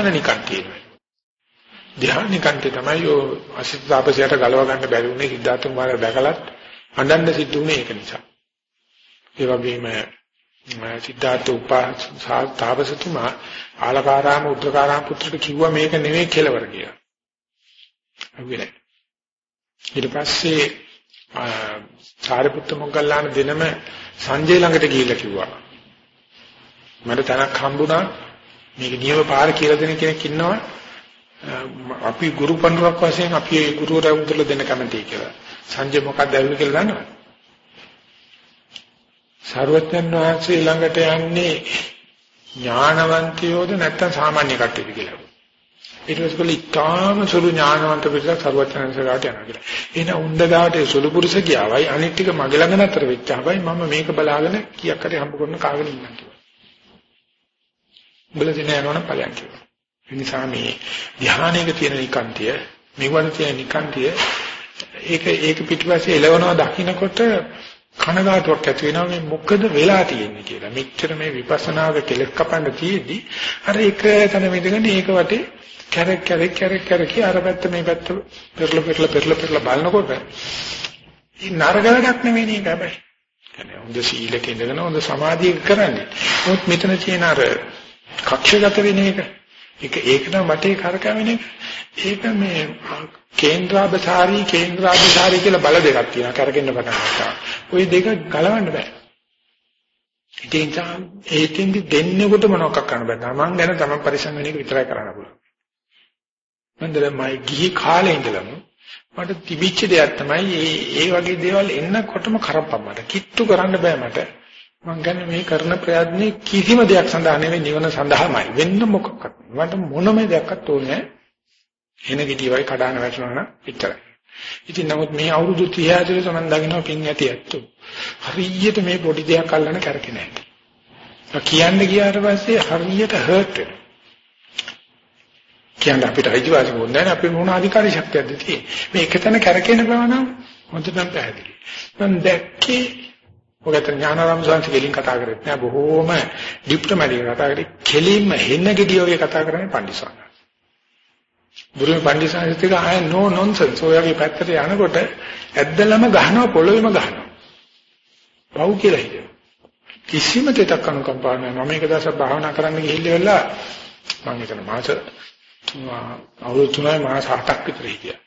ධ්‍යාන නිකන් තියෙනවා. ධ්‍යාන නිකන්ටේ තමයි ඔය අසිත තාපසයට ගලව ගන්න බැරි වුණේ සිද්ධාර්ථ කුමාරයා දැකලත් අඬන්න සිද්ධ වුණේ ඒක නිසා. ඒ වගේම සිද්ධාර්ථ උපා තාපසතුමා ආලකාරාම උද්දකාරාම පුත්‍රට කිව්වා මේක නෙමෙයි කෙලවර කියලා. අවිලයි. ඊට පස්සේ සාරිපුත්ත මොග්ගල්ලාන දිනම සංජය ළඟට ගිහිල්ලා කිව්වා. මට තනක් හම්බුණා මේක නියම පාර කියලා දෙන කෙනෙක් ඉන්නවා අපි ගුරු පඬුරක් වශයෙන් අපි ඒ ගුරුවරයා උදලා දෙන්න කැමතියි කියලා. සංජය මොකක්ද ඇවිල්ලා කියලා දන්නවද? සර්වඥන් වහන්සේ ළඟට යන්නේ ඥානවන්තයෝද නැත්නම් සාමාන්‍ය කට්ටියද කියලා. ඊට පස්සේ කොල්ල ඉතාම සුළු ඥානවන්ත පිරිසක් සර්වඥන්සලාට යනවා කියලා. එන උණ්ඩගාට සුළු පුරුෂ ගියාවයි අනිත් ටික මගේ ළඟ නතර වෙච්චාවයි මම මේක බලාගෙන කීයක් හරි හම්බ කරන කාගෙන ඉන්නවා කියලා. උඹලා දින යනවනම් ඵලයන් කියනවා. ඒ නිසා මේ ධ්‍යානයක තියෙන නිකාන්තිය, මෙවන තියෙන නිකාන්තිය ඒක ඒක පිටිපස්සේ එළවනවා දකින්නකොට කනගාටුවක් ඇති වෙනවා මේ මොකද වෙලා තියෙන්නේ කියලා. මෙච්චර මේ විපස්සනාවක කෙලෙස් කපන්න තියෙද්දි අර එක තැන මෙතන ඒක වටේ කැරක් කැරක් කැරක් කැරක් අර පැත්ත මේ පැත්ත පෙරල පෙරල පෙරල පෙරල බලනකොට ඒ නරක වැඩක් නෙවෙයි නේද හැබැයි. කියන්නේ හොඳ සීලක ඉඳගෙන හොඳ සමාධියක කරන්නේ. මොකද මෙතන තියෙන අර කක්ෂගත වෙන එක ඒක ඒක නම් වටේ කරකවෙන එක ඒක මේ කේන්ද්‍රාබධාරී කේන්ද්‍රාබධාරී කියලා බල දෙකක් තියෙනවා කරගෙන පටන් ගන්නවා. ওই දෙක ගලවන්න බෑ. ඉතින් ඒකෙන්දි දෙන්නෙකුට මොනවක් කරන්න බෑ. මම ගැන තමයි පරිසම් වෙන එක විතරයි කරන්න පුළුවන්. මම දැන් මයි ගිහි කාලේ ඉඳලම මට තිබිච්ච දෙයක් තමයි මේ ඒ වගේ දේවල් එන්නකොටම කරපම් මට. කිට්ටු කරන්න බෑ මට. මම ගන්නේ මේ කරන ප්‍රයත්නේ කිසිම දෙයක් සඳහා නෙවෙයි නිවන සඳහාමයි. වෙන්න මොකක්වත්. මට මොනම දෙයක්වත් ඕනේ එන ගිටිවයි කඩාන වැටෙනවා නම් එච්චරයි. ඉතින් නමුත් මේ අවුරුදු 30 ඇතුළත මම දකින්න පින් ඇති ඇත්තෝ. හරියට මේ පොඩි දෙයක් අල්ලන කරකේ නැහැ. කියන්න ගියාට පස්සේ හරියට හර්ට් වෙනවා. කියන්නේ අපිට අයිතිවාසිකම් නැහැ අපේ මොන අධිකාරී ශක්තියක්ද තියෙන්නේ. මේ එකතැන කරකෙන බව නම් හොඳටම පැහැදිලි. මම දැක්කේ ඔකට ඥානාරාම සංස් කෙලින් කතා කරෙත් නෑ බොහෝම ඩිප්ලොමැටික් කතා කරේ කෙලින්ම හෙන්න gediy ඔය කතා කරන්නේ පඬිස්සන්. බුරුමේ පඬිස්සන්ත් එක ආය නෝ නොන්සන්ස් ඔයගේ පැත්තට යනකොට ඇද්දලම ගහනවා පොළොවේම ගහනවා. පව් කියලා හිතේ. කිසිම දෙයක් අනුකම්පා නැහැ. මම එක දවසක් භාවනා කරන්න ගිහිල්ලා මම හිතන මාස අවුරුදු 3 මාස 8ක් විතර හිටියා.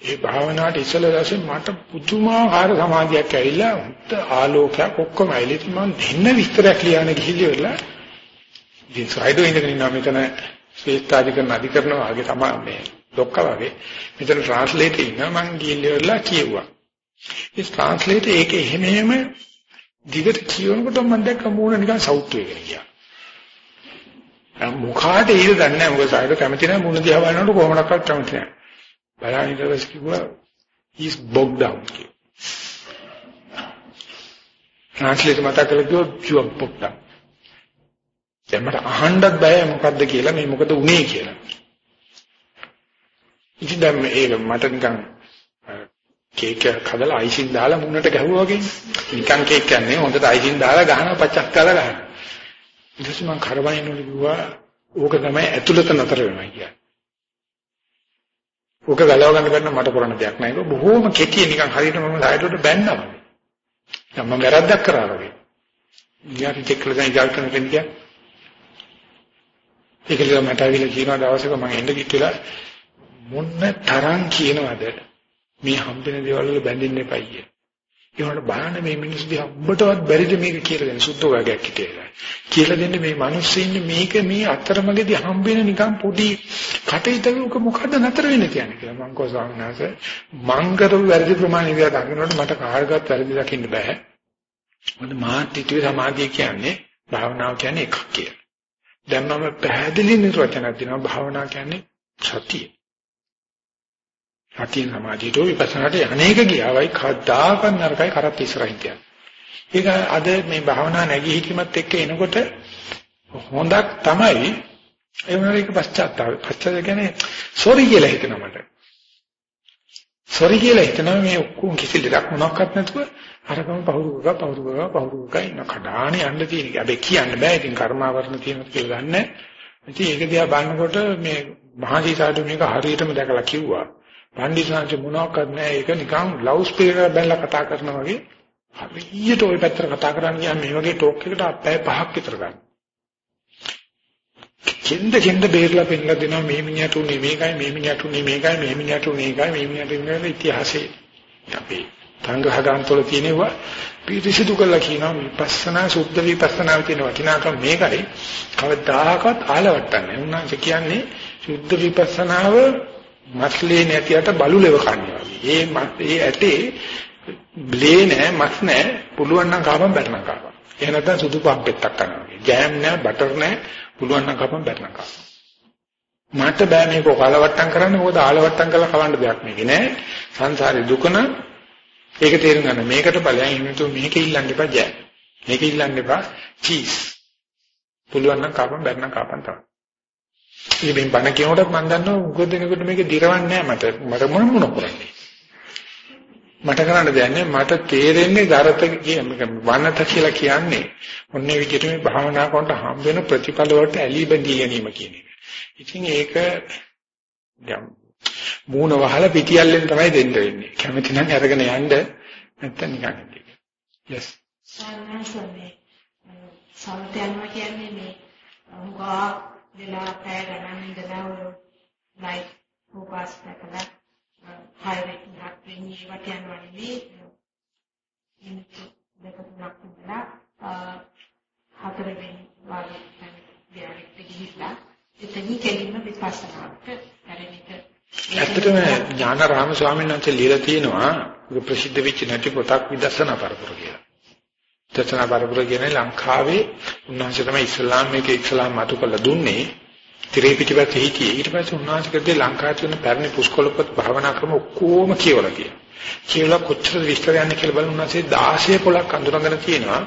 ඒ භාවනාවට ඉස්සෙල්ලා දැසේ මට පුදුමාකාර සමාධියක් ඇවිල්ලා උත් ආලෝකයක් ඔක්කොම ඇවිල්ලා ඉතින් මම දෙන්න විස්තරයක් ලියන්න ගිහිල්ලා ඉවරලා ඉතින් සයිඩෝ ඉඳගෙන ඉන්නවා මෙතන ශ්‍රේෂ්ඨාධිකරණ අධිකරණ වාගේ තමයි මේ ඩොක්ක වගේ. මෙතන ට්‍රාන්ස්ලේටර් ඉන්නවා මම ගිහිල්ලා ඉවරලා කියෙව්වා. ඒ ට්‍රාන්ස්ලේටර් ඒකේ එහෙම එහෙම දිගට කියනකොට මම දැක්ක මූණ නිකන් සවුත් වෙගෙන ගියා. මොකාට ඊට දන්නේ නැහැ. මොකද සයිඩෝ කැමති නැහැ මූණ දිහා බලනකොට කොහොමඩක්වත් කැමති නැහැ. බලන්න ඉඳලා කිව්වා he's bogged down කියලා. ට්‍රාන්ස්ලේට් මතක කරලා කිව්වා you are bogged down. දැන් මට අහන්නත් බෑ මොකද්ද කියලා මේ මොකද උනේ කියලා. ඉතින් දැන් මේක මට නිකන් කේක් එකක් හදලා අයිසින් දාලා මුන්නට ගැහුවා වගේ නිකන් කේක් කියන්නේ හොඳට අයිසින් දාලා ගහනවා පච්චක් කාලා ගහනවා. ඊට පස්සේ මම කරබනිනවලු කිව්වා ඕක තමයි ඇතුළත නතර වෙනවා කියන්නේ. ඕක ගලව ගන්න බැන්න මට කරන්න දෙයක් නැහැ. ඒක බොහොම කෙටි නිකන් හරියට මම සායයට බැන්නා වගේ. දැන් මම වැරද්දක් කරා වගේ. ඊට චෙක් කරලා දැන් ඉජාල් කරන කෙනෙක් කියන්නේ. ඒකල මට අවිල කියන දවසක මම එන්න කිව්ලා මොන්න තරම් කියනවද මේ හම්බෙන දේවල් වල බැඳින්න එපා කිය. ඒවට බලන්න මේ මිනිස්සු දිහා ඔබටවත් බැරිද මේක කියලා දෙන්න සුද්ධ වර්ගයක් හිටියලා. කියලා දෙන්න මේ මිනිස්සු ඉන්නේ මේක මේ අතරමඟදී හම්බෙන නිකන් පොඩි කටහිතක මොකද්ද නතර වෙන්නේ කියන්නේ කියලා මං කෝ ස්වාමීන් වහන්සේ මං කරපු වැරදි ප්‍රමාණය විතර දකින්නකොට මට කාර්යගත වැරදි දකින්න බෑ. මොකද මාත්‍රිත්වයේ සමාධිය කියන්නේ භාවනාව කියන්නේ එකක් කියලා. දැන් මම පැහැදිලි නිර්වචනයක් දෙනවා භාවනාව කියන්නේ සතිය. සතිය සමාධියට විපස්සනාට අනේක ගියාවයි කද්දාකන් නරකයි කරත් ඉස්සරහින් කියන්නේ. ඒක අද මේ භාවනා නැගී හිටීමත් එක්ක එනකොට හොඳක් තමයි ඒ වුණාට ඒක පශ්චාත්තාප. පශ්චාත්තාප කියන්නේ සෝරි කියලා හිතනවා මට. සෝරි කියලා හිතනවා මේ ඔක්කොම කිසි දෙයක් මොනවත් නැතුව අරකම පහුරුවක පහුරුවක පහුරුවක ඉන්න කඩානේ යන්න තියෙන. හැබැයි කියන්න බෑ. ඉතින් කර්මාවරණ තියෙනවා කියලා ගන්න. ඉතින් ඒක දිහා බලනකොට මේ මහජීසාරු මේක හරියටම දැකලා කිව්වා. පණ්ඩිතයන්ට මොනවක්වත් නැහැ. ඒක නිකන් ලවුඩ් ස්පීකර් බැලලා කතා කරනවා වගේ. හරියට ওই පැත්තට කතා කරන්න ගියාම මේ වගේ ටෝක් එකකට අපේ පහක් විතර ගන්න. කෙන්ද කෙන්ද බේරලා පෙන්නලා දෙනවා මේ මිනිහට උනේ මේකයි මේ මිනිහට උනේ මේකයි මේ මිනිහට උනේ ඒකයි මේ මිනිහට උනේ ඉතිහාසයේ අපේ සංග්‍රහගාන්තවල තියෙනවා පිරිසිදු කරලා කියනවා විපස්සනා සුද්ධ විපස්සනා කියන වටිනාකම මේකයි කවදාහකවත් ආලවට්ටන්නේ උන්වහන්සේ කියන්නේ සුද්ධ විපස්සනාව මස්ලේ නැතිවට බලුලෙව කන්නේ වගේ ඒ ඒ ඇටේ බ්ලේ නැහැ මස් නැහැ පුළුවන් නම් කාපම් බැටනම් කාපම් එහෙ නැත්නම් සුදු පම්පෙත්තක් කරනවා ජෑම් නැහැ බටර් නැහැ පුළුවන් නම් කපන් බැරනම් කපන්. මට බෑ මේක කලවට්ටම් කරන්න මොකද ආලවට්ටම් කරලා කවන්න දෙයක් මේකේ නෑ. සංසාරේ දුක නම් ඒක තේරුම් ගන්න. මේකට ඵලයන් ඉන්නතු මේක ඉල්ලන්න එපා ජෑ. මේක ඉල්ලන්න එපා චීස්. පුළුවන් නම් කපන් බැරනම් කපන් තමයි. ඉතින් මේ බණ කියනකොට මම දන්නවා උගද දෙනකොට මේක දිරවන්නේ නෑ මට. මට මොන මොන කරන්නේ. මට කරන්න දෙයක් නෑ මට තේරෙන්නේ ගරත කියන්නේ වනත කියලා කියන්නේ ඔන්නේ විදිහට මේ භාවනා කරනකොට හම් වෙන ප්‍රතිඵල වලට ඇලී බැඳී ගැනීම කියන එක. ඉතින් ඒක දැන් මූණ වහලා පිටියල්ලෙන් තමයි දෙන්න වෙන්නේ. කැමති නම් අරගෙන යන්න නැත්තම් නිකන් ඉන්න. yes. සාමාන්‍යයෙන් සමතයන්ම කියන්නේ මේ උගා දෙලා පැය ගණන් ඉඳලා ලයිට් ફોකස් කරලා හයිරෙක් හත් වෙනි වට යනවා නෙවෙයි මිනිත්තු දෙක තුනක් ඉඳලා හතර වෙනි වාගේ ධ්‍යානෙට ගිහිල්ලා එතනින් කෙලින්ම විපස්සනාට හැරෙන එක ඇත්තටම ඥානාරාම ස්වාමීන් වහන්සේ ලියලා තියෙනවා ප්‍රසිද්ධ වෙච්ච නැති පොතක් විදර්ශනා පරපුර කියලා. දර්ශනා පරපුර කියන්නේ ලංකාවේ උන්වහන්සේ තමයි ඉස්ලාම් මේක ඉස්ලාම් මතු කළ දුන්නේ තිරේ පිටිපස්සේ හිටියේ. ඊට පස්සේ උන්වහන්සේ කද්දී ලංකාවේ තියෙන පැරණි පුස්කොළපොත් භාවනා ක්‍රම ඔක්කොම කියවලා තියෙනවා. කියලා කොච්චර විස්තර යන්නේ කියලා බලන උන්වහන්සේ 16 පොලක් අඳුරගෙන තියෙනවා.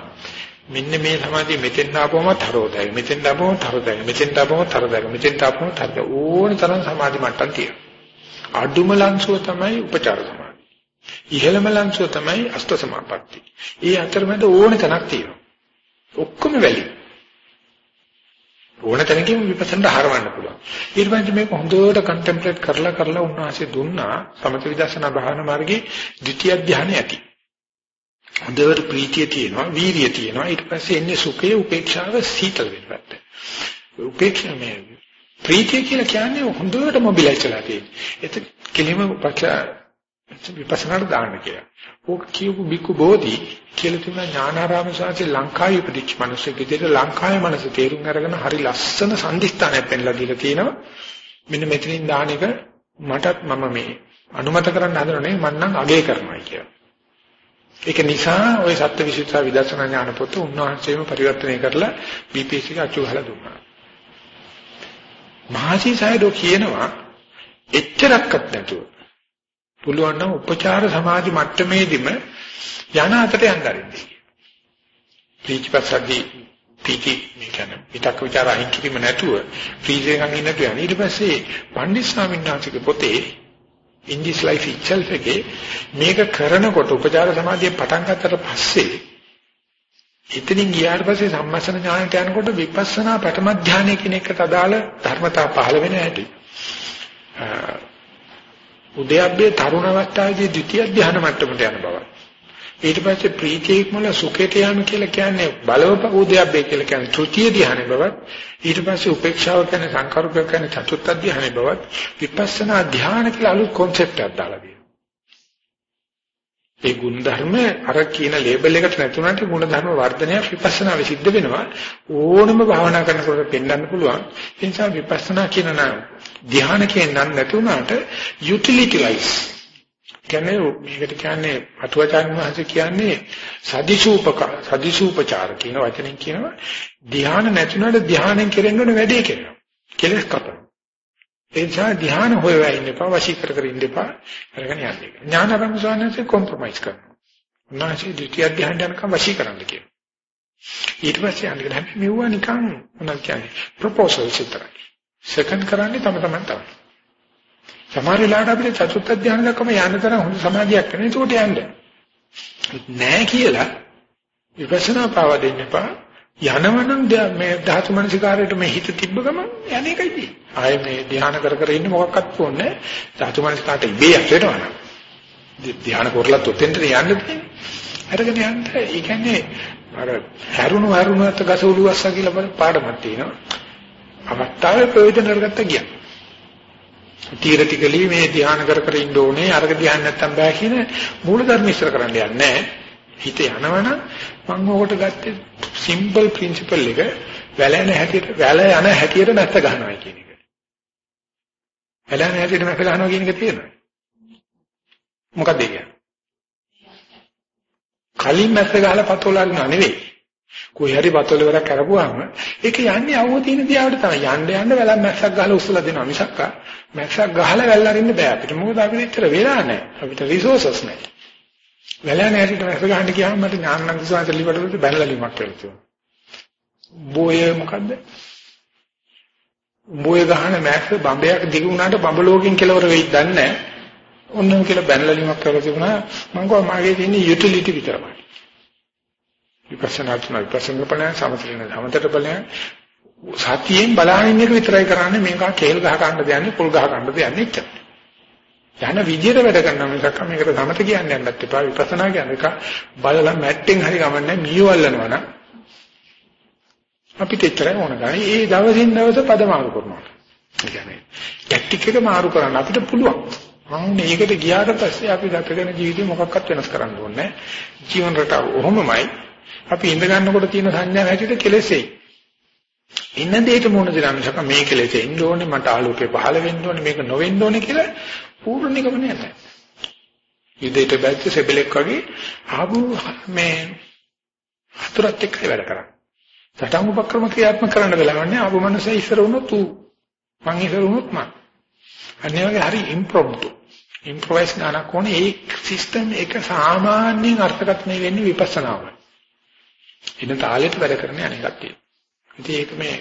මෙන්න මේ සමාධිය මෙතෙන් ආපුවම තරෝදයි. මෙතෙන් ආපුවම තරෝදයි. මෙතෙන් ආපුවම තරෝදයි. මෙතෙන් ආපුවම තරෝදයි. ඕන තරම් සමාධි මට්ටම් තියෙනවා. අඩුම ලංසුව තමයි උපචාර සමාධි. ඉහළම ලංසුව තමයි අෂ්ට සමාපatti. ඒ අතරමැද ඕන තැනක් තියෙනවා. ඔක්කොම වැලි. ඕන තැනකින් විපස්සනා හරවන්න පුළුවන්. ඊට පස්සේ මේක හොඳට කන්ටෙම්ප්ලේට් කරලා කරලා උන්වහන්සේ දුන්නා සමථ විදර්ශනා භාවනා මාර්ගයේ ද්විතිය ධානය ඇති. හොඳට ප්‍රීතිය තියෙනවා, වීරිය තියෙනවා. ඊට පස්සේ එන්නේ සුඛය, උපේක්ෂාව, සීතල වෙනවට. උපේක්ෂා මේ ප්‍රීතිය කියලා කියන්නේ හොඳට මොබිලයිස් වෙලා තියෙන්නේ. ඒක කෙලිම විපස්සනාට දාන්න කියලා. ඕක කියපු බිකු බෝධි කියලා තිබුණා ඥානාරාම සාචි ලංකාවේ ඉපදිච්ච මිනිස්සුක විදිහට ලංකාවේ මනස තේරුම් අරගෙන හරි ලස්සන සම්දිස්ථානයක් පෙන්ලා දීලා තියෙනවා. මෙන්න මෙතනින් දාන එක මටත් මම මේ අනුමත කරන්න හදනනේ මම නම් අගය කරනවා කියලා. ඒක නිසා ওই සත්‍යවිසුද්ධි විදර්ශනා ඥාන පොත උන්වහන්සේම පරිවර්තනය කරලා BPSC එක අච්චු ගහලා දුන්නා. මහසි සයඩෝ කියනවා එච්චරක්වත් නැතුව පුළුවන් නම් උපචාර සමාධි මට්ටමේදීම යන අතට යන්න ආරින්නේ. ප්‍රීතිපසද්දී පීටි මේ කියන්නේ පිටක් ਵਿਚාර අහිං කිරීම නැතුව ෆ්‍රීස් එකකින් ඉන්නට යන ඊට පස්සේ පණ්ඩිත් ස්වාමීන් වහන්සේගේ පොතේ in this life itself එකේ මේක කරනකොට උපචාර සමාධිය පටන් ගත්තට පස්සේ එතනින් ගියාට පස්සේ සම්මස්න ඥානයට යනකොට විපස්සනා ප්‍රථම ධානය කියන එකට අදාළ ධර්මතා පහළ වෙන හැටි. උද්‍යප්පේ තරුණ අවස්ථාවේ ද්විතිය ධ්‍යාන මට්ටමට යන බව. ඊට පස්සේ ප්‍රීතිය ඉක්මන සුඛයට යෑම කියලා කියන්නේ බලව උද්‍යප්පේ කියලා කියන්නේ තෘතිය ධ්‍යාන බවත් ඊට පස්සේ උපේක්ෂාව කියන සංකල්ප කියන චතුත්ථ ධ්‍යාන බවත් විපස්සනා ධ්‍යාන කියලා අලුත් concept එකක් දාලා දෙනවා. ඒ ಗುಣධර්ම අර කියන ලේබල් එකට නැතුණට ಗುಣධර්ම වර්ධනය විපස්සනා විසිද්ධ වෙනවා ඕනම භාවනා කරනකොට පෙන්වන්න පුළුවන්. ඒ නිසා විපස්සනා කියන නම ධ්‍යාන කියන නම් නැතුණාට යුටිලිටිලයිස් කියන්නේ මේකට කියන්නේ අතුවාචාන් වහන්සේ කියන්නේ සදිසූපක සදිසූපචාර කියන වචනෙන් කියනවා. ධ්‍යාන නැතුණාට ධ්‍යානෙන් කෙරෙන්න ඕන වැඩේ කරනවා. කෙලස් කපන. ඒ නිසා ධ්‍යාන හොයවා ඉන්න එපා වශී කර කර ඉන්න එපා. අරගෙන යන්නේ ඥානරම සෝනසේ කොම්ප්‍රොමයිස් කරනවා. උන්වහන්සේ ද්විතිය ධ්‍යාන යනකම් වශී කරන්න කියනවා. ඊට පස්සේ අනිත් හැබැයි මෙවුවා නිකන් මොනවද කියන්නේ? ප්‍රොපෝසල්ස් විතරයි. සෙකන්ඩ් කරන්නේ තම තමන් තමයි සමහර වෙලාවට අපිට චතුත්ථ ධ්‍යාන දක්වම යන්න තරම් හොඳ සමාධියක් නැහැ. ඒකට යන්න. නෑ කියලා විපස්සනා පාව දෙන්න එපා. යනවනම් මේ ධාතු මනසිකාරයට මේ හිත තිබ්බ ගමන් යන්නේ එකයි තියෙන්නේ. ආයේ මේ ධ්‍යාන කර කර ඉන්න මොකක්වත් ඕනේ ධාතු මනසිකාරට ඉබේ යටවෙනවා. ධ්‍යාන කරලත් ඔතෙන්ට යන්න තියෙන්නේ. අරගෙන යන්න ඒ කියන්නේ අර හැරුණු හැරුණුත් ගස උළුවස්සා කියලා පාඩමක් තියෙනවා. අවස්ථාවේ ප්‍රයෝජන අරගත්ත ගියා. තීරටිකලි මේ ධ්‍යාන කර කර ඉන්න ඕනේ අරක ධ්‍යාන නැත්තම් බෑ කියන මූල ධර්ම ඉස්සර කරන්න යන්නේ හිත යනවනම් මම ඕකට ගත්තේ සිම්පල් ප්‍රින්සිපල් එක වැල යන හැටියට වැල යන හැටියට නැත්ත ගන්නවා කියන එක. වැල යන හැටියට නැත්ත ගන්නවා කියන එක තියෙනවා. මොකක්ද ඒ කියන්නේ? කලින් නැත්ත ගහලා පතෝලන්න නෙවෙයි. කොයි හරි වතල වල කරපුවාම ඒක යන්නේ අවුව තියෙන දියාවට තමයි. යන්න යන්න වැලක් මැස්සක් ගහලා උස්සලා දෙනවා මිසක් මැස්සක් ගහලා වැල් අරින්න බෑ අපිට. මොකද අපිට ඉතර වෙලා නැහැ. අපිට රිසෝසස් නැහැ. වැල නැහැට මැස්ස ගහන්න ගියාම මට ඥානනන්ද සුවාන්ත ලිපටවලට බැලලා ලිමක් වෙලා තියෙනවා. බෝය මොකද්ද? බෝය ගහන මැස්ස බම්බයක් දිග වුණාට බඹලෝකින් කෙලවර වෙයිද දන්නේ නැහැ. ඔන්නම් කියලා බැලලා ලිමක් කරලා තිබුණා. මම කිව්වා මාගේ තියෙන යුටිලිටි විතරයි. විපස්සනා තුන විපස්සනා බලයන් සමතරින සමතර බලයන් සතියෙන් බලහින්න එක විතරයි කරන්නේ මේක කේල් ගහ ගන්න දෙන්නේ පොල් ගහ ගන්න දෙන්නේ එච්චර. යන විදියට වැඩ කරනවා මිසක් මේකට සමත කියන්නේ නැන්නත් එපා විපස්සනා කියන්නේ එක බලලා මැට්ටෙන් හරි ගමන්නේ මීවල්ලනවා නම් අපිට එච්චරයි ඕන ගන්නේ. ඒ දවසින් දවස පදමාරු කරනවා. ඒ කියන්නේ ටැක්ටික් එක මාරු කරන්න අපිට පුළුවන්. අන්න ඒකට ගියාට පස්සේ අපි ගත කරන ජීවිතේ මොකක්වත් වෙනස් කරන්න ඕනේ නැහැ. ජීවන රටාව ඔහොමමයි. අපි ඉඳ ගන්නකොට තියෙන සංඥා හැටියට කෙලෙසෙයි. ඉන්න දෙයට මොන දෙයක් මිසක මේ කෙලෙස එන්න ඕනේ මට ආලෝකේ පහළ වෙන්න ඕනේ මේක නොවෙන්න ඕනේ කියලා පූර්ණ නිගමනය නැහැ. ඉදේට බැච්ච සෙබලෙක් වගේ ආපු මේ හතරත් එක්ක වැඩ කරා. සටන් උපක්‍රම ක්‍රියාත්මක කරන්න වෙලාවන්නේ ආපු මනසේ ඉස්සර වුණොත් ඌ මං ඉස්සර වුණොත් මං. අනේ වගේ හරි ඉම්ප්‍රොම්ප්ටු. ඉම්ප්‍රොවයිස් ගන්නක් ඕනේ ඒ සිස්ටම් එක සාමාන්‍යයෙන් අර්ථකථනය වෙන්නේ විපස්සනාවයි. ඉන්න තාලෙට වැඩ කරන අනිකක් තියෙනවා. ඉතින් ඒක මේ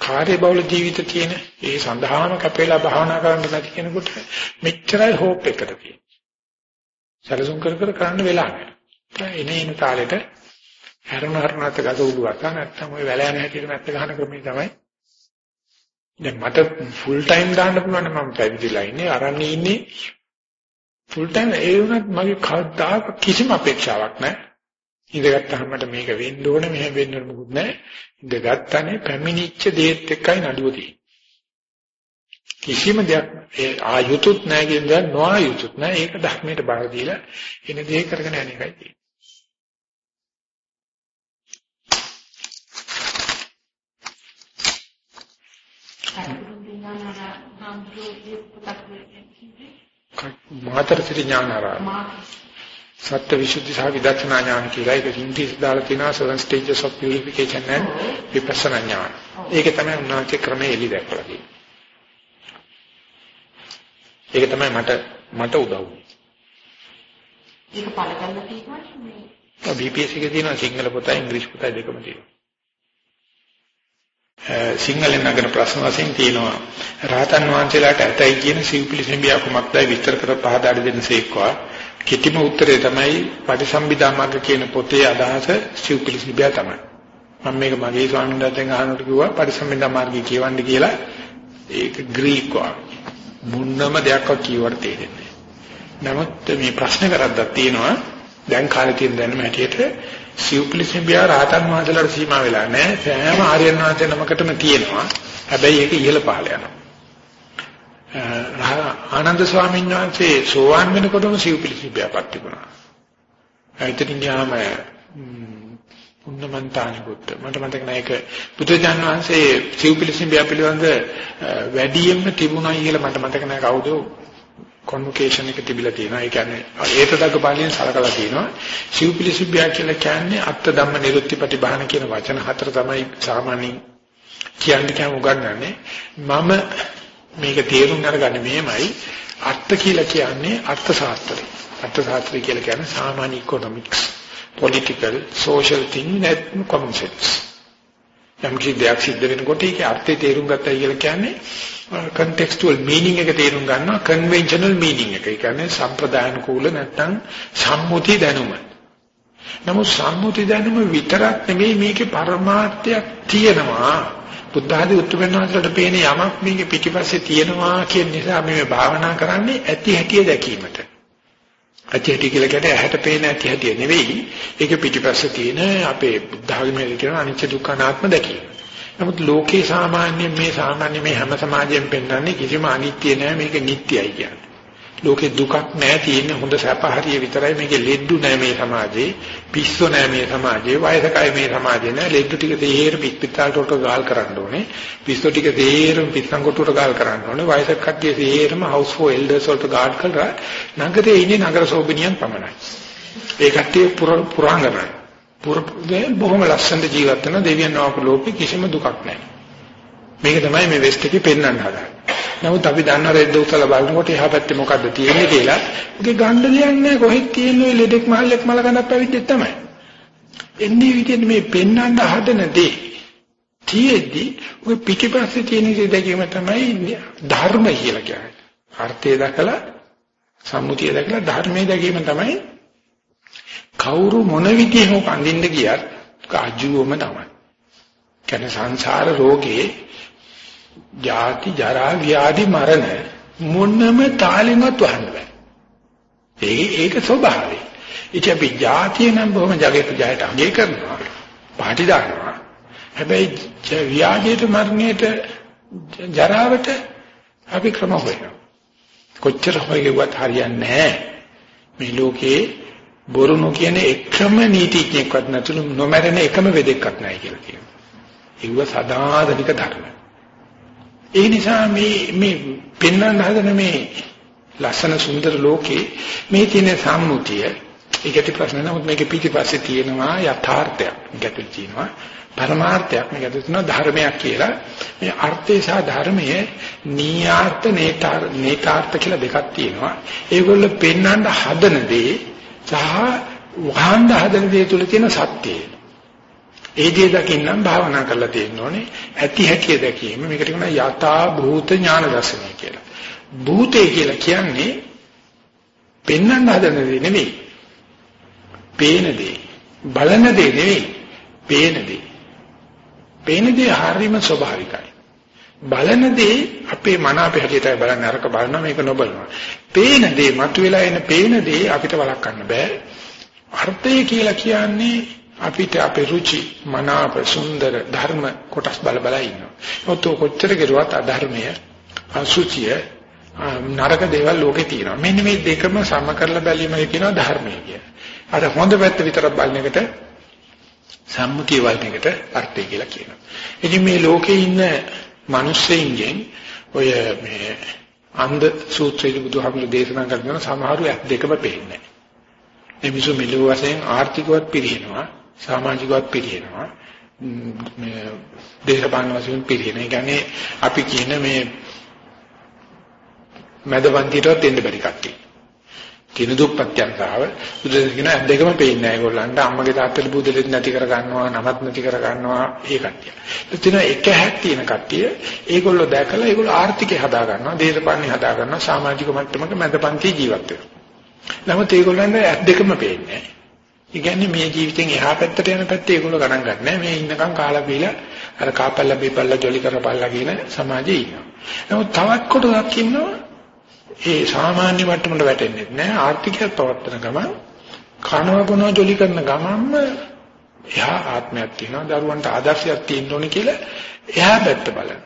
කාර්යබහුල ජීවිත තියෙන ඒ සඳහාම කැපෙලා භාවනා කරන්න නැති කෙනෙකුට මෙච්චරයි හෝප් එකට තියෙන්නේ. සැලසුම් කර කර කරන්න වෙලා නැහැ. එනේ එන තාලෙට හැරණ හරණත් ගත උඩුවක් නැත්තම් ওই වැල යන හැටියට නැත්ත ගන්න ක්‍රමය තමයි. දැන් මට ෆුල් ටයිම් දාන්න පුළුවන් නම් මම පැවිදිලා ඉන්නේ අරන්නේ ඉන්නේ ෆුල් ටයිම් ඒ වුණත් මගේ කවදාක කිසිම අපේක්ෂාවක් නැහැ. ඉඳගත්තාම මට මේක වෙන්න ඕනේ මෙහෙම වෙන්න ඕනේ මොකුත් නැහැ. ඉඳගත්තානේ පැමිණිච්ච දේත් එක්කයි නඩුව තියෙන්නේ. කිසිම දෙයක් ඒ ආයුතුත් නැහැ කියන දා නොආයුතුත් නැහැ. ඒක ධර්මයට බාර දීලා එන දේ කරගෙන යන එකයි තියෙන්නේ. මාතර ශ්‍රී ඥානාරාම සත්‍ය විසුද්ධි සහ විදර්ශනා ඥාන කියලා ඒක ඉංග්‍රීසි දාලා තියෙනවා seven stages of purification and vipassana ඥාන. ඒක තමයි උන්වහන්සේ ක්‍රමයේ එලි දැක්වලා තියෙන්නේ. ඒක තමයි මට මට උදව් වුනේ. ඒක පළ කරලා තියෙනවා BPS එකේ තියෙනවා සිංහල පොතයි ඉංග්‍රීසි පොතයි දෙකම තියෙනවා. සිංහලෙන් නගන ප්‍රශ්න වශයෙන් තියෙනවා රහතන් වහන්සේලාට ඇතයි කියන සිව්පිලිසෙම්බියා කුමක්දයි විස්තර කර පහදා දෙන්න සේක්වා කිටිම උත්තරේ තමයි පටිසම්භිදා මාර්ග කියන පොතේ අදහස සිව්පිලිසිබියා තමයි. මම මේක මගේ ස්වාමීන් වහන්සේගෙන් අහනකොට කිව්වා පටිසම්භිදා මාර්ගය කියවන්න කියලා ඒක ග්‍රීක වා. මුන්නම දෙයක්වත් කියවට තේරෙන්නේ නැහැ. නමුත් මේ ප්‍රශ්න කරද්දක් තියෙනවා දැන් කාලේ තියෙන දැනුම හැටියට සිව්පිලිසිබියා රහතන් වහන්සේලාට සීමා වෙලා නැහැ. සෑම ආර්යයන් වහන්සේ නමකටම තියෙනවා. හැබැයි ඒක ඉහළ පහළ යනවා. ආනන්ද ස්වාමීන් වහන්සේ සෝවාන් වෙනකොටම සිව්පිලිසිබියාපත් තිබුණා. එතනින් ගියාම පුන්නමන්තානි පුත්ත මට මතක නැහැ ඒක බුදුජාන විශ්වසේ සිව්පිලිසිබියා පිළිබඳ වැඩියෙන්ම තිබුණා කියලා මට මතක නැහැ කවුද කොන්වොකේෂන් එක තිබිලා තියෙනවා. ඒ කියන්නේ ඒතදග්ග පාළියෙන් සලකලා තියෙනවා. සිව්පිලිසිබ්බියා කියලා කියන්නේ අත්ත ධම්ම නිරුත්තිපටි බහන කියන වචන හතර තමයි සාමාන්‍යයෙන් කියන්නේ කම උගන්වන්නේ. මම මේක තේරුම් අරගන්නේ මෙහෙමයි. අර්ථ කියලා කියන්නේ අර්ථ ශාස්ත්‍රය. අර්ථ ශාස්ත්‍රය කියලා කියන්නේ සාමාන්‍ය economics, political, social thing that common sense. යම් කිසි දෙයක් සිද්ධ වෙනකොට ඒකේ අර්ථය තේරුම් ගත්තයි කියලා කියන්නේ contextual meaning එක තේරුම් ගන්නවා conventional meaning එක. ඒ කියන්නේ සම්ප්‍රදායන කූල නැත්නම් සම්මුති දැනුම. නමුත් සම්මුති දැනුම විතරක් නෙමෙයි මේකේ පරමාර්ථයක් තියෙනවා. බුද්ධ ආදී උත්තරමන්වන්සලට පේන යමක් මේකේ පිටිපස්සේ තියෙනවා කියන නිසා මේ භාවනා කරන්නේ ඇති හැටිය දැකීමට. ඇති හැටි කියලා කියන්නේ ඇහැට පේන ඇති හැටි නෙවෙයි. ඒක පිටිපස්සේ තියෙන අපේ බුද්ධ ආගමේ කියන අනිත්‍ය දුක්ඛ අනාත්ම දැකීම. නමුත් ලෝකේ සාමාන්‍ය මේ සාමාන්‍ය මේ හැම සමාජයෙන් පෙන්වන්නේ කිසිම අනිත්‍ය නෑ මේක නිට්ටයයි කියන්නේ. ලෝකේ දුකක් නෑ තියෙන්නේ. හොඳ සැප හරිය විතරයි. මේකේ ලෙඩ්ඩු නෑ මේ සමාජේ. පිස්සු නෑ මේ සමාජේ. වයසකයි මේ සමාජේ නෑ ලෙඩ්ඩු ටික තේර පිටපිටාලට උට ගාල් කරන්න ඕනේ. පිස්සු ටික තේරම පිස්සන් කොටුවට ගාල් කරන්න ඕනේ. වයසක කට්ටිය තේරම හවුස් ෆෝ එල්ඩර්ස් වලට ගාඩ් කරලා නගරේ ඉන්නේ නගර සෝබිනියන් පමණයි. ඒ කට්ටිය පුරාංගනයි. බොහොම ලස්සන ජීවත් වෙන දෙවියන් වහන්සේ ලෝකෙ කිසිම දුකක් නැහැ. මේක තමයි මේ වෙස්ට් එකේ පෙන්වන්න හදන්නේ. නමුත් අපි දන්න රෙද්ද උසල බලනකොට එහා පැත්තේ මොකද්ද තියෙන්නේ කියලා ඒකේ ගන්න දෙයක් නැහැ කොහෙද තියෙන්නේ ලෙඩෙක් මහල්ලෙක් මල ගන්නක් පැවිද්දෙක් තමයි. එන්නේ විදිහට මේ පෙන්වන්න හදන දේ තියෙද්දි ඔය පිටිපස්සේ තියෙන දේ දැකීම තමයි ධර්ම කියලා කියන්නේ. අර්ථය දැකලා සම්මුතිය දැකලා ධර්මයේ දැකීම තමයි කවුරු මොන විදිහේ හෝ කඳින්න ගියත් කාජුවම තමයි. කියන්නේ සංසාර රෝගේ ජාති ජරා ව්‍යාධි මරණ මොනම තාලෙන්වත් වහන්න බෑ. ඒ ඒක ස්වභාවය. ඉතින් අපි ජාතිය නම් බොහොම ජගේට ජයට අගේ කරනවා. පාටි දානවා. හැබැයි ව්‍යාධියට මරණයට ජරාවට අපි ක්‍රම හොයනවා. කොච්චර හොයගුවත් හරියන්නේ නැහැ. මේ ලෝකේ බොරු නොකියන එකම නීතිඥයෙක්වත් නැතුළු නොමැරෙන එකම වෙදෙක්වත් නැහැ කියලා කියනවා. ඒව සදාදනික ධර්ම. ඒ නිසා මේ මේ පෙන්වන්න හදන මේ ලස්සන සුන්දර ලෝකේ මේ තියෙන සම්මුතිය ඒකට ප්‍රශ්න නමුත් මේකේ පිටිපස්සේ තියෙනවා යථාර්ථයක්. ගැටලු තියෙනවා. පරමාර්ථයක් මේක තියෙනවා ධර්මයක් කියලා. මේ අර්ථය සහ ධර්මයේ නීයාර්ථ නේතාර්ථ නේතාර්ථ කියලා දෙකක් තියෙනවා. ඒගොල්ල පෙන්වන්න හදන දේ සහ වහන්න හදන දේ තුල තියෙන සත්‍යය. ඒ දේ දකින්නම් භාවනා කරලා තියෙන්න ඕනේ. ඇති හැටි දැකීම මේකට කියනවා යථා භූත ඥාන දර්ශනය කියලා. භූතේ කියලා කියන්නේ පෙන්වන්න හදන දේ නෙවෙයි. පේන දේ. බලන දේ නෙවෙයි. පේන දේ. පේන දේ හරීම ස්වභාවිකයි. බලන දේ අපේ මන අපේ හැටියටයි බලන්නේ අරක බලනවා මේක නොබලනවා. පේන දේ මතුවලා එන පේන දේ අපිට වළක්වන්න බෑ. අර්ථය කියලා කියන්නේ අපිට අපේ රුචි මනාප සුන්දර ධර්ම කොටස් බල බල ඉන්නවා. ඔතෝ කොච්චර කෙරුවත් අධර්මය අසුචිය නරක දේවල් ලෝකේ තියෙනවා. මෙන්න මේ දෙකම සම කරලා බැලීමයි කියනවා ධර්මය කියලා. අර හොඳ පැත්ත විතරක් බලන එකට සම්මුතිය වලින් එකට අර්ථය කියලා කියනවා. ඉතින් මේ ලෝකේ ඉන්න මිනිස්සෙයින්ගෙන් ඔය මේ අන්ධ සූත්‍රයේ බුදුහාමුදුරු දේශනා කරන සමහරු ඇත් දෙකම පේන්නේ නැහැ. මේ මිසු මෙලොව වශයෙන් ආර්ථිකවත් පිරිනනවා, සමාජිකවත් පිරිනනවා. මේ දේශපාලන වශයෙන් පිරිනන. ඒ කියන්නේ අපි කියන මේ මැදපන්තියටවත් එන්න බැරි කට්ටිය. කින දුප්පත්යන් සාව බුදුදහම කියන දෙකම පේන්නේ නැහැ ඒගොල්ලන්ට අම්මගේ තාත්තගේ බුදුලෙත් නැති කර ගන්නවා නමත් නැති කර ගන්නවා ඒ කට්ටිය. එතන එක හැක් තියෙන කට්ටිය ඒගොල්ලෝ දැකලා ඒගොල්ලෝ ආර්ථිකය හදා ගන්නවා දේශපාලනය හදා ගන්නවා සමාජික මට්ටමක මැදපන්ති ජීවත් වෙනවා. නමුත් ඒගොල්ලන්ට ඇත් දෙකම පේන්නේ නැහැ. ඒ කියන්නේ මේ ජීවිතෙන් එහා පැත්තට යන පැත්තේ ඒගොල්ලෝ ගණන් ගන්නෑ. මේ ඉන්නකම් කාලා බීලා අර කාපල්ලා බීපල්ලා ජොලි කරපල්ලා කියන සමාජයේ ඉන්නවා. නමුත් තවත් කොටසක් ඉන්නවා ඒ සාමාන්‍ය මට්ටමට වැටෙන්නේ නැහැ ආර්ථිකය පවත්තන ගමන් කනවා බොනවා ජොලි කරන ගමන්ම එහා ආත්මයක් තියෙනවා දරුවන්ට ආදර්ශයක් තියෙන්න ඕනේ කියලා එහා පැත්ත බලන.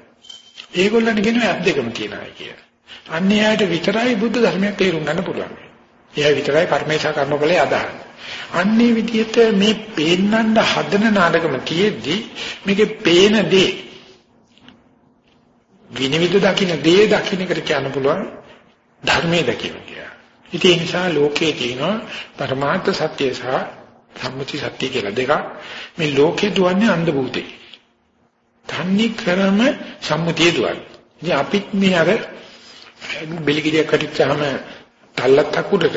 ඒගොල්ලන් කියනවා ඇත් දෙකම තියනයි කියලා. අන්නේ ආයත විතරයි බුද්ධ ධර්මයක් තේරුම් ගන්න පුළුවන්. එයා විතරයි කර්මේශා කර්මඵලයේ අදහන්නේ. අන්නේ විදිහට මේ පේන්නඳ හදන නාටකම තියෙද්දි මේකේ පේන දේ විනිවිද දකින්න දේ දකින්න එකට කියන්න පුළුවන් ධර්මයේ දකින්න කියලා. ඉතින් ඒ නිසා ලෝකයේ තියෙනවා පරමාර්ථ සත්‍ය සහ සම්මුති සත්‍ය කියලා දෙකක්. මේ ලෝකේ දුවන්නේ අන්ධ භූතේ. තන්නේ ක්‍රම සම්මුතිය දුවන්නේ. ඉතින් අපිත් මේ අර බෙලිගිරියක් කටිච්චාම තල්ලක් උඩට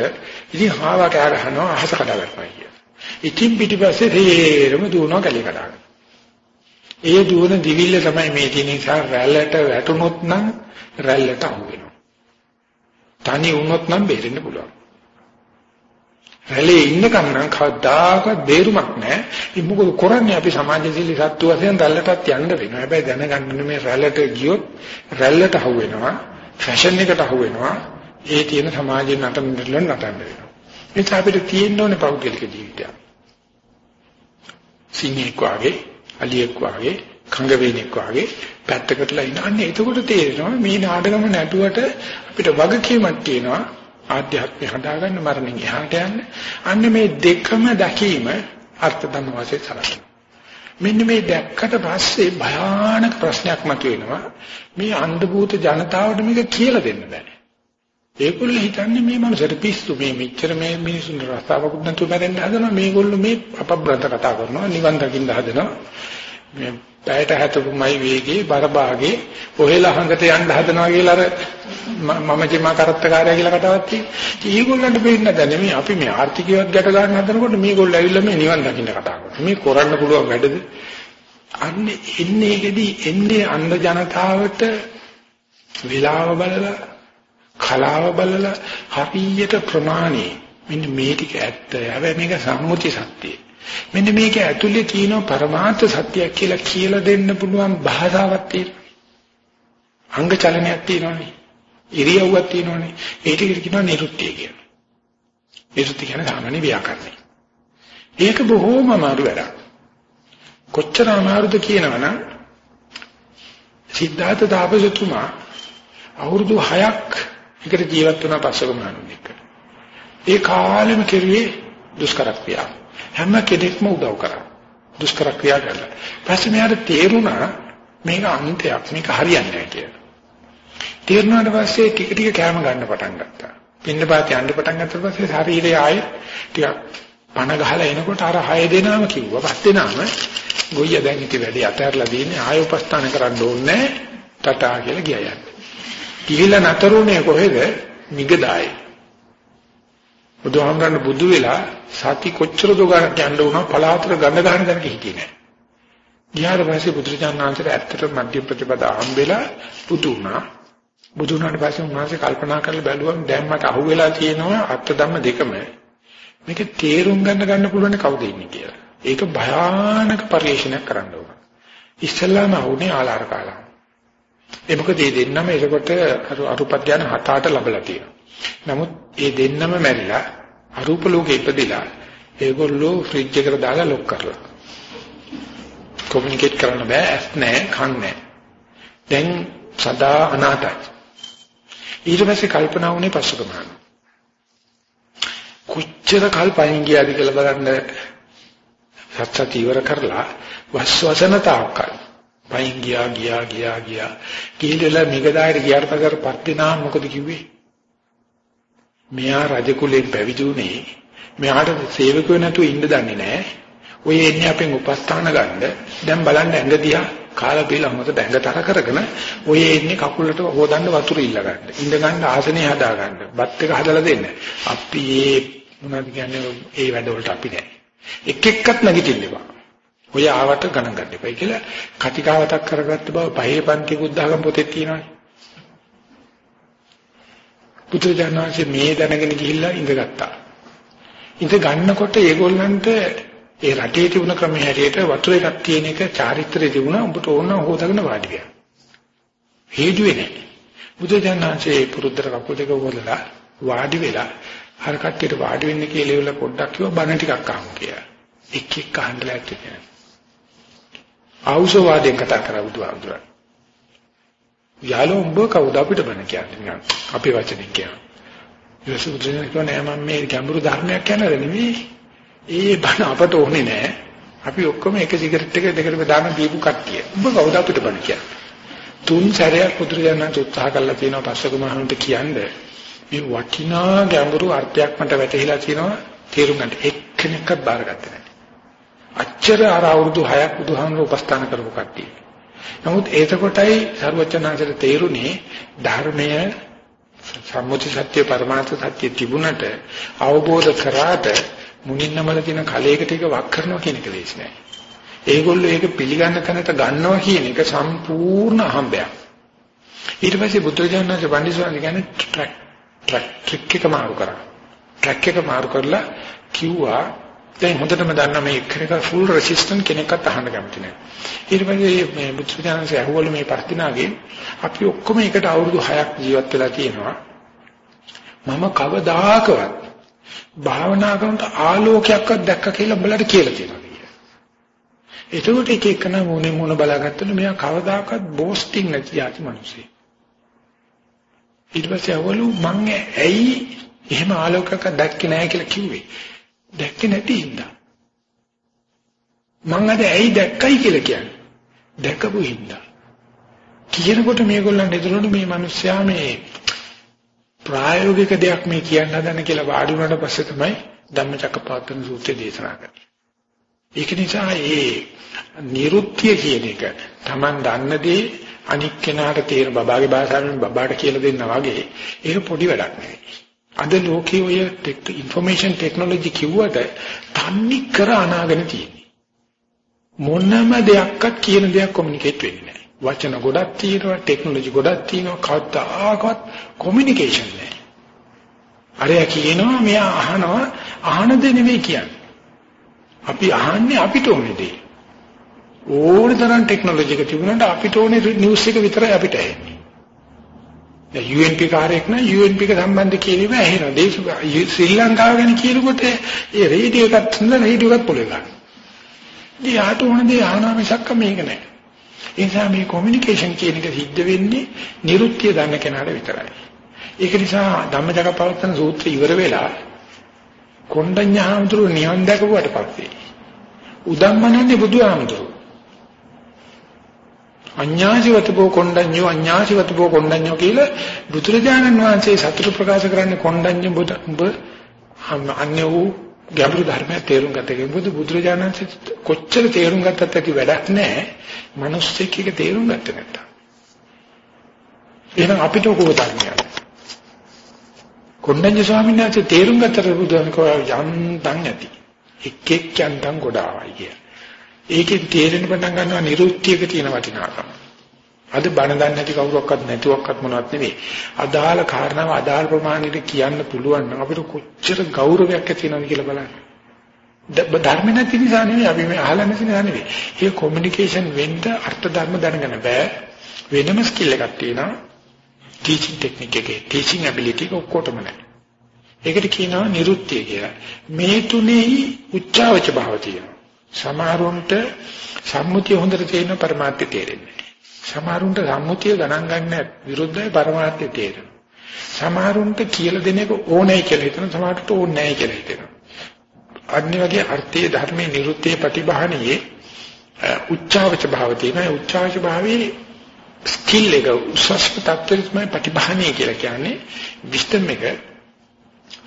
ඉතින් හාවා කෑ ගහනවා අහස කඩා ගන්නවා කිය. ඉතින් පිටිපස්සේ තේරම දුවනවා කැලේ කඩාගෙන. ඒ දුවන දිවිල්ල තමයි මේ තියෙන නිසා රැල්ලට වැටුනොත් නම් රැල්ලට අහු වෙනවා. තනි වුණොත් නම් බේරෙන්න පුළුවන්. රැළේ ඉන්නකම් නම් කවදාකවත් බේරුමක් නැහැ. ඉතින් මොකද කරන්නේ අපි සමාජශීලී සත්තු වශයෙන් රැල්ලටත් යන්න වෙනවා. හැබැයි දැනගන්න මේ රැල්ලට ගියොත් රැල්ලට අහු වෙනවා. ෆැෂන් එකට අහු වෙනවා. ඒ තියෙන සමාජයෙන් නටන දෙලන නටන්න වෙනවා. ඒක අපිට තියෙන්න ඕනේ පෞද්ගලික ජීවිතයක්. සිංහෙක් වාගේ, අලියෙක් වාගේ, කංග වේනෙක් වාගේ පැත්තකටලා ඉන්න. අන්න එතකොට තේරෙනවා මේ නාටකම නැටුවට අපිට වගකීමක් තියෙනවා. ආධ්‍යාත්මය හදාගන්න මරණින් එහාට යන්න. අන්න මේ දෙකම දැකීම අර්ථ ධම්ම වශයෙන් සලකනවා. මෙන්න මේ දැක්කට පස්සේ භයානක ප්‍රශ්නයක් මතුවෙනවා. මේ අන්ධ භූත ජනතාවට මේක කියලා දෙන්න බෑ. ඒගොල්ලෝ හිතන්නේ මේ මනුස්සයට පිස්සු මේ මෙච්චර මේ මිනිසුන් රස්තාවකුත් නැතුව මැරෙන්න හදනවා මේගොල්ලෝ මේ අපබ්‍රත කතා කරනවා නිවන් දකින්න හදනවා මේ පැයට හැතපුමයි වේගේ බරභාගේ ඔහෙලා හඟට යන්න හදනවා කියලා අර මම ජීමා කරත්තකාරය කියලා කතාවක් තියෙනවා. ඒගොල්ලන්ට බේන්න දැන මේ අපි මේ ආර්ථිකයවත් ගැට ගන්න හදනකොට මේගොල්ලෝ ඇවිල්ලා මේ නිවන් දකින්න කතා කරනවා. මේ කරන්න පුළුවන් වැඩද? අන්න එන්නේ ඒකෙදි එන්නේ අන්ධ ජනතාවට විලාව බලලා කලාව බලලා හරියට ප්‍රමාණي මෙන්න මේ ටික ඇත්ත. හැබැයි මේක සම්මුති සත්‍යය. මෙන්න මේක ඇතුලේ තියෙන පරමාර්ථ සත්‍යයක් කියලා කියලා දෙන්න පුළුවන් භාෂාවක් තියෙනවා. අංග චලනයක් තියෙනවානේ. ඉරියව්වක් තියෙනවානේ. ඒ ටික කියනවා නිරුක්තිය කියලා. නිරුක්ති කියන්නේ සාමාන්‍ය ව්‍යාකරණය. ඒක බොහෝම අමාරු වැඩක්. කොච්චර අමාරුද කියනවනම් සිද්ධාර්ථ තාපසතුමා අවුරුදු 6ක් එකට ජීවත් වුණා පස්සක මහණුන් එක්ක. ඒ කාලෙම කෙරුවේ දුෂ්කර ක්‍රියා. හැම කෙනෙක්ම උදව් කරා. දුෂ්කර ක්‍රියා කළා. පස්සේ මෙයාට තේරුණා මේක අන්තයක් මේක හරියන්නේ නැහැ කියලා. තේරුණාට පස්සේ ටික ටික කැම ගන්න පටන් ගත්තා. පින්නපාත යන්න පටන් ගත්ත පස්සේ ශරීරය ආයේ ටිකක් පණ ගහලා එනකොට අර හය දෙනාම කිව්වා. පස් දෙනාම ගොයිය දැන් ඉති වැඩි අතහැරලා දින්නේ ආය උපස්ථාන කරන්න ඕනේ ටටා කියලා ගියා යන්නේ. ගිහිල්ලා නතරුනේ කොහෙද? මිගදායේ. බුදුහාමරණ බුදු වෙලා සති කොච්චර දුරක් යන්න වුණා පලාතර ගඳ ගන්න දැනක හිටියේ නෑ. ගියාට පස්සේ බුදුරජාණන්සේට ඇත්තට මධ්‍ය ප්‍රතිපදා හම්බෙලා බුදු වුණා. බුදු වුණාට පස්සේ උන්වහන්සේ කල්පනා කරලා බැලුවම දැන් මට අහුවෙලා තියෙනවා අර්ථ ධම්ම දෙකම. මේක තේරුම් ගන්න ගන්න පුළුවන් කවුද ඉන්නේ කියලා. ඒක භයානක පරිශ්‍රණයක් කරන්න ඕන. ඉස්සල්ලාම වුණේ ආලාර කාලා. ඒ මොකද මේ දෙන්නම එතකොට අරූප ධානය හත අට ලැබලා තියෙනවා. නමුත් මේ දෙන්නම මැරිලා අරූප ලෝකෙ ඉපදිලා ඒගොල්ලෝ ෆ්‍රිජ් එකට දාලා ලොක් කරලා. කොමියුනිකේට් කරන්න බෑ ඇස් නැහැ කන් නැහැ. දැන් සදා අනාතයි. ඊට පස්සේ කල්පනා වුණේ පස්සුකමන. කොච්චර කල් පයින් ගියාද කියලා බලන්න සත්‍ය ඉවර කරලා වස්වසන තාක්කල් පයින් ගියා ගියා ගියා ගියා. කීලෙලා මිගදායට ගියාට පස්සේ පත් වෙනා මොකද කිව්වේ? මෙයා රජ කුලෙන් පැවිදුනේ මෙයාට සේවකයෝ නැතුව ඉන්න දන්නේ නැහැ. ඔය එන්නේ අපෙන් උපස්ථාන ගන්න. දැන් බලන්න ඇඟ දිහා කාලා බීලා මොකද ඇඟතර කරගෙන ඔය එන්නේ කකුලට හොදන්න වතුර ඉල්ල ගන්න. ඉඳ ගන්න ආසනේ හදා ගන්න. බත් එක හදලා දෙන්න. අපි ඒ මොනවද කියන්නේ? ඒ වැඩවලට අපි නැහැ. එක් එක්කත් නැගිටින්න එපා. ඔය ආවට ගණන් ගන්න එපා කියලා කතිකාවතක් කරගත්ත බව පහේ පන්ති බුද්ධඝම පොතේ තියෙනවානේ. පුදුජානනාංශ මේ දැනගෙන ගිහිල්ලා ඉඳගත්තා. ඉඳ ගන්නකොට ඒගොල්ලන්ට ඒ රටේ තිබුණ ක්‍රමයේ හැටියට වතුර එකක් තියෙන එක චාරිත්‍රයේ තිබුණා උඹට ඕන හොදාගෙන වාඩි වෙනවා. හේතුවේ නැහැ. බුදුජානනාංශයේ පුරුද්දර කකුල් දෙක වලලා වාඩි වෙලා අර කට්ටියට වාඩි වෙන්න කියලා ඉවල පොඩ්ඩක් කිව්වා බණ ටිකක් අහමු කියලා. එක් එක් අහන්න ලැට්ටි කියලා. ආවුසවාදයෙන් කතා කරා බුදුහාමුදුරන්. යාළුවෝ උඹ කවුද අපිට බණ කියන්නේ නිකන් අපේ වචනෙන් කියනවා. ඊට පස්සේ කියන්නේ මම මේ ගැඹුරු ධර්මයක් කියනද නෙමෙයි. ඒ බණ අපට ඕනේ නෑ. අපි ඔක්කොම එක සිගරට් එක දෙකට දාන දීපු කට්ටිය. උඹ කවුද අපිට බණ කියන්නේ? තුන් සැරයක් පුදුරයන්ට උත්සාහ කළා තියෙනවා පස්සක මහන්ට කියන්නේ මේ වටිනා ගැඹුරු අර්ථයක් මට වැටහිලා තියෙනවා තේරුම් ගන්න එක්කෙනෙක්වත් බාරගත්තේ නැහැ. අච්චර අර අවුරුදු 6ක් බුදුහාමර උපස්ථාන කරපු කට්ටිය. නමුත් ඒතකොටයි සර්වචනාංශයට තේරුනේ ධර්මය සම්මුති සත්‍ය පරමාර්ථ සත්‍ය තිබුණට අවබෝධ කරාට මුනින්නමල තියෙන කලයකට එක වක් කරනවා කියන එක ලේසි නෑ. ඒගොල්ලෝ ඒක පිළිගන්න තැනට ගන්නවා කියන එක සම්පූර්ණ අහඹයක්. ඊට පස්සේ බුදුරජාණන් වහන්සේ පඬිස්සන් කියන්නේ ට්‍රැක් ට්‍රැක් එක මාරු කරා. ට්‍රැක් එක මාරු කරලා කිව්වා දැන් හොඳටම දන්නා මේ එක්කෙනෙක් ෆුල් රෙසිස්ටන්ට් කෙනෙක්වත් අහන්න කැමති නැහැ. ඊට පස්සේ මේ බුදුරජාණන්සේ අහුවල මේ පස්තිනාගේ අපි ඔක්කොම එකට අවුරුදු 6ක් ජීවත් වෙලා තියෙනවා. මම කවදාකවත් භාවනා කරනකොට ආලෝකයක්වත් දැක්ක කියලා උඹලට කියලා තියෙනවා කියලා. ඒකෝට එක එකන මොනේ මොන බලාගත්තලු මෙයා කවදාකවත් බෝස්ටිං නැති යටි මිනිස්සෙක්. ඊට පස්සේ අවලු මං ඇයි එහෙම ආලෝකයක් දැක්කේ නැහැ කියලා කිව්වේ. දැක්කේ නැති හින්දා. මං අද ඇයි දැක්කයි කියලා කියන්නේ. දැකපු හින්දා. කියනකොට මේගොල්ලන් එතනට මේ මිනිස්සයා මේ ප්‍රායෝගික දෙයක් මේ කියන්න හදන කියලා වාඩි වුණාට පස්සේ තමයි ධම්මචක්කපවත්තන සූත්‍රය දේශනා කරන්නේ. ඒක නිසා ඒ නිරුක්තිය කියන එක Taman දන්න දේ අනික් කෙනාට තේර බබාගේ භාෂාවෙන් බබාට කියලා දෙන්නා වගේ ඒක පොඩි වැඩක් නෙවෙයි. අද ලෝකයේ ඔය ටෙක් ইনফර්මේෂන් ටෙක්නොලොජි කිව්වට තන්නේ කර අනාගෙන තියෙන්නේ. මොනම දෙයක්වත් කියන දෙයක් කොමියුනිකේට් වෙන්නේ නැහැ. වචන ගොඩක් තියෙනවා, ටෙක්නොලොජි ගොඩක් තියෙනවා, කවදාකවත් කොමියුනිකේෂන් නැහැ. අරයා කියනවා මෙයා අහනවා අහන දෙ නෙවෙයි කියන්නේ. අපි අහන්නේ අපිට ඕනේ දේ. ඕන තරම් ටෙක්නොලොජි එක තිබුණාට අපිට ඕනේ නිවුස් එක විතරයි අපිට එන්නේ. දැන් UNP කාර්යයක් නම් UNP එක සම්බන්ධ කියලිම ඇහෙනවා. දේශ ශ්‍රී ලංකාව ගැන කියනකොට ඒ රේඩියෝ එකත් හොඳ රේඩියෝ එකත් පොළේ ගන්න. ඉතින් යාට ඕන දේ අහනවා මිසක් මේක නෑ. ඒ නිසා මේ කොමියුනිකේෂන් කියන එක සිද්ධ වෙන්නේ නිරුක්තිය දන්න කෙනාට විතරයි. ඒක නිසා ධම්මජගපවත්තන සූත්‍රය ඉවර වෙලා කොණ්ඩඤ්ඤාමතුරු නිවන් දැකපුවට පස්සේ උදම්මනන්නේ බුදුහාමතුරු අඤ්ඤාසිවතබෝ කොණ්ඩඤ්ඤෝ අඤ්ඤාසිවතබෝ කොණ්ඩඤ්ඤෝ කියලා බුදුරජාණන් වහන්සේ සතුට ප්‍රකාශ කරන්නේ කොණ්ඩඤ්ඤ ඔබ අන්‍ය වූ ගැඹුරු ධර්මය තේරුම් ගතකේ බුදු බුදුරජාණන් කොච්චර තේරුම් ගත්තත් ඇති වැඩක් නැහැ. මිනිස්සෙක් එක තේරුම් ගත්තේ නැත්තම්. එහෙනම් අපිට කොහොමද ධර්මයක් කොණ්ඩඤ්ඤ ස්වාමීන් වහන්සේ තේරුම් ගත්තට බුදුන් කෝ යන්තම් ඇති? එක් එක් යන්තම් ගොඩාවයි කිය. ඒකෙන් තේරෙන පටන් ගන්නවා නිරුක්තියක තියෙන වටිනාකම. අද බණ දන්නේ නැති කවුරක්වත් නැතුවක්වත් මොනවත් නෙවෙයි. අදාළ කාරණාව අදාළ ප්‍රමාණයට කියන්න පුළුවන් නම් අපිට කොච්චර ගෞරවයක් ඇති වෙනවද කියලා බලන්න. ධර්ම නැති නිසා නෙවෙයි අපි මේ අහලා නැති නිසා නෙවෙයි. මේ කොමියුනිකේෂන් වෙන්න අර්ථ ධර්ම දැනගන්න බෑ. වෙනම ස්කිල් එකක් තියෙනවා. ටීචින් ටෙක්නික් එකේ ටීචින් ඇබිලිටි එක ඔක්කොටම නැහැ. ඒකට කියනවා නිරුත්තිය කියලා. මේ තුනේ උච්චාවච භාව තියෙනවා. සමහරුන්ට සම්මුතිය හොඳට තේරෙන පරමාර්ථය තේරෙන්නේ නැහැ. සමහරුන්ට සම්මුතිය ගණන් ගන්න විරුද්ධයි පරමාර්ථය තේරෙනවා. සමහරුන්ට කියලා දෙන එක ඕනයි කියලා හිතන සමහරට ඕනේ නැහැ කියලා හිතෙනවා. අනිත් වගේ අර්ථයේ ධර්මයේ නිරුත්තේ ප්‍රතිබහණියේ උච්චාවච භාව තියෙනවා. උච්චාවච භාවයේ ස්කිල් එක උසස් තත්ත්වෙත්මයි ප්‍රතිභානීය කියලා කියන්නේ විස්තම් එක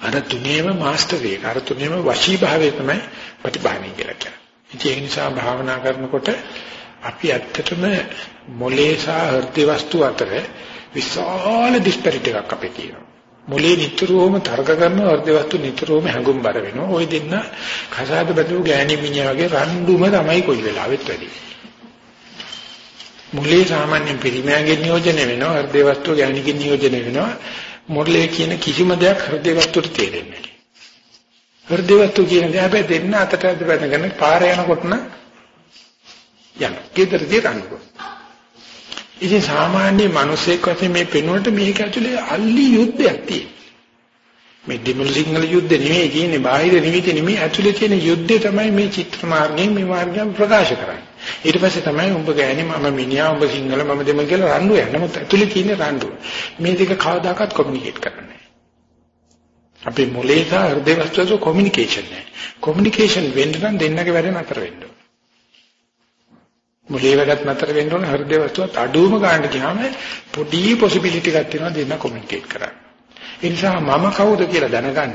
අර තුනේම මාස්ටර් එක අර තුනේම වශී භාවය තමයි ප්‍රතිභානීය කියලා කියන්නේ. ඒ නිසා භාවනා කරනකොට අපි ඇත්තටම මොලේ සහ හෘද වස්තු අතර විශාල ඩිස්පැරිටි එකක් අපේ තියෙනවා. මොලේ නිතරම තර්ක කරනවා හෘද වස්තු නිතරම හැඟුම්බර වෙනවා. ওই දෙන්න කසාද බැලුව ගෑණි මිනිහා වගේ රණ්ඩුම තමයි කොයි වෙලාවෙත් වැඩි. මුලේ සාමාන්‍යයෙන් පිරිමෑගෙන් නියෝජනය වෙනවා හෘදේ වස්තුව ගෑණිකින් නියෝජනය වෙනවා මොඩලේ කියන කිසිම දෙයක් හෘදේ වස්තුවට තේරෙන්නේ නැහැ හෘදේ වස්තුව කියන දේ හැබැයි දෙන්න අතට අත බැඳගෙන පාර යනකොට නම් යන කේතරදී රණ්ඩුව ඉතින් සාමාන්‍ය මිනිසෙක් වශයෙන් මේ පෙනුනට මේක ඇතුලේ අල්ලි යුද්ධයක් තියෙනවා මේ දෙමළ සිංහල යුද්ධ නෙමෙයි කියන්නේ බාහිර නිමිති නෙමෙයි ඇතුලේ තියෙන යුද්ධය තමයි මේ චිත්‍ර මාර්ගයෙන් මේ මාර්ගයෙන් ප්‍රකාශ කරන්නේ. ඊට පස්සේ තමයි උඹ ගෑණි මම මිනිහා උඹ සිංහල මම දෙමළ කියලා රණ්ඩු යන. නමුත් ඇතුලේ තියෙන රණ්ඩු. මේ දෙක කවදාකවත් කොමියුනිකේට් කරන්නේ අපේ මොලේ සහ හෘදේ වස්තුවේ කොමියුනිකේෂන් නැහැ. කොමියුනිකේෂන් වෙන්න නම් දෙන්නගේ වැඩ නතර වෙන්න ඕන. මොලේ වැඩත් නතර වෙන්න ඕන හෘදේ වස්තුවත් අඩුවම ගන්න ගියාම පොඩි පොසිබිලිටි එකක් තියෙනවා දෙන්න කොමියුනිකේට් කරන්න. ඒ නිසා මම කවුද කියලා දැනගන්න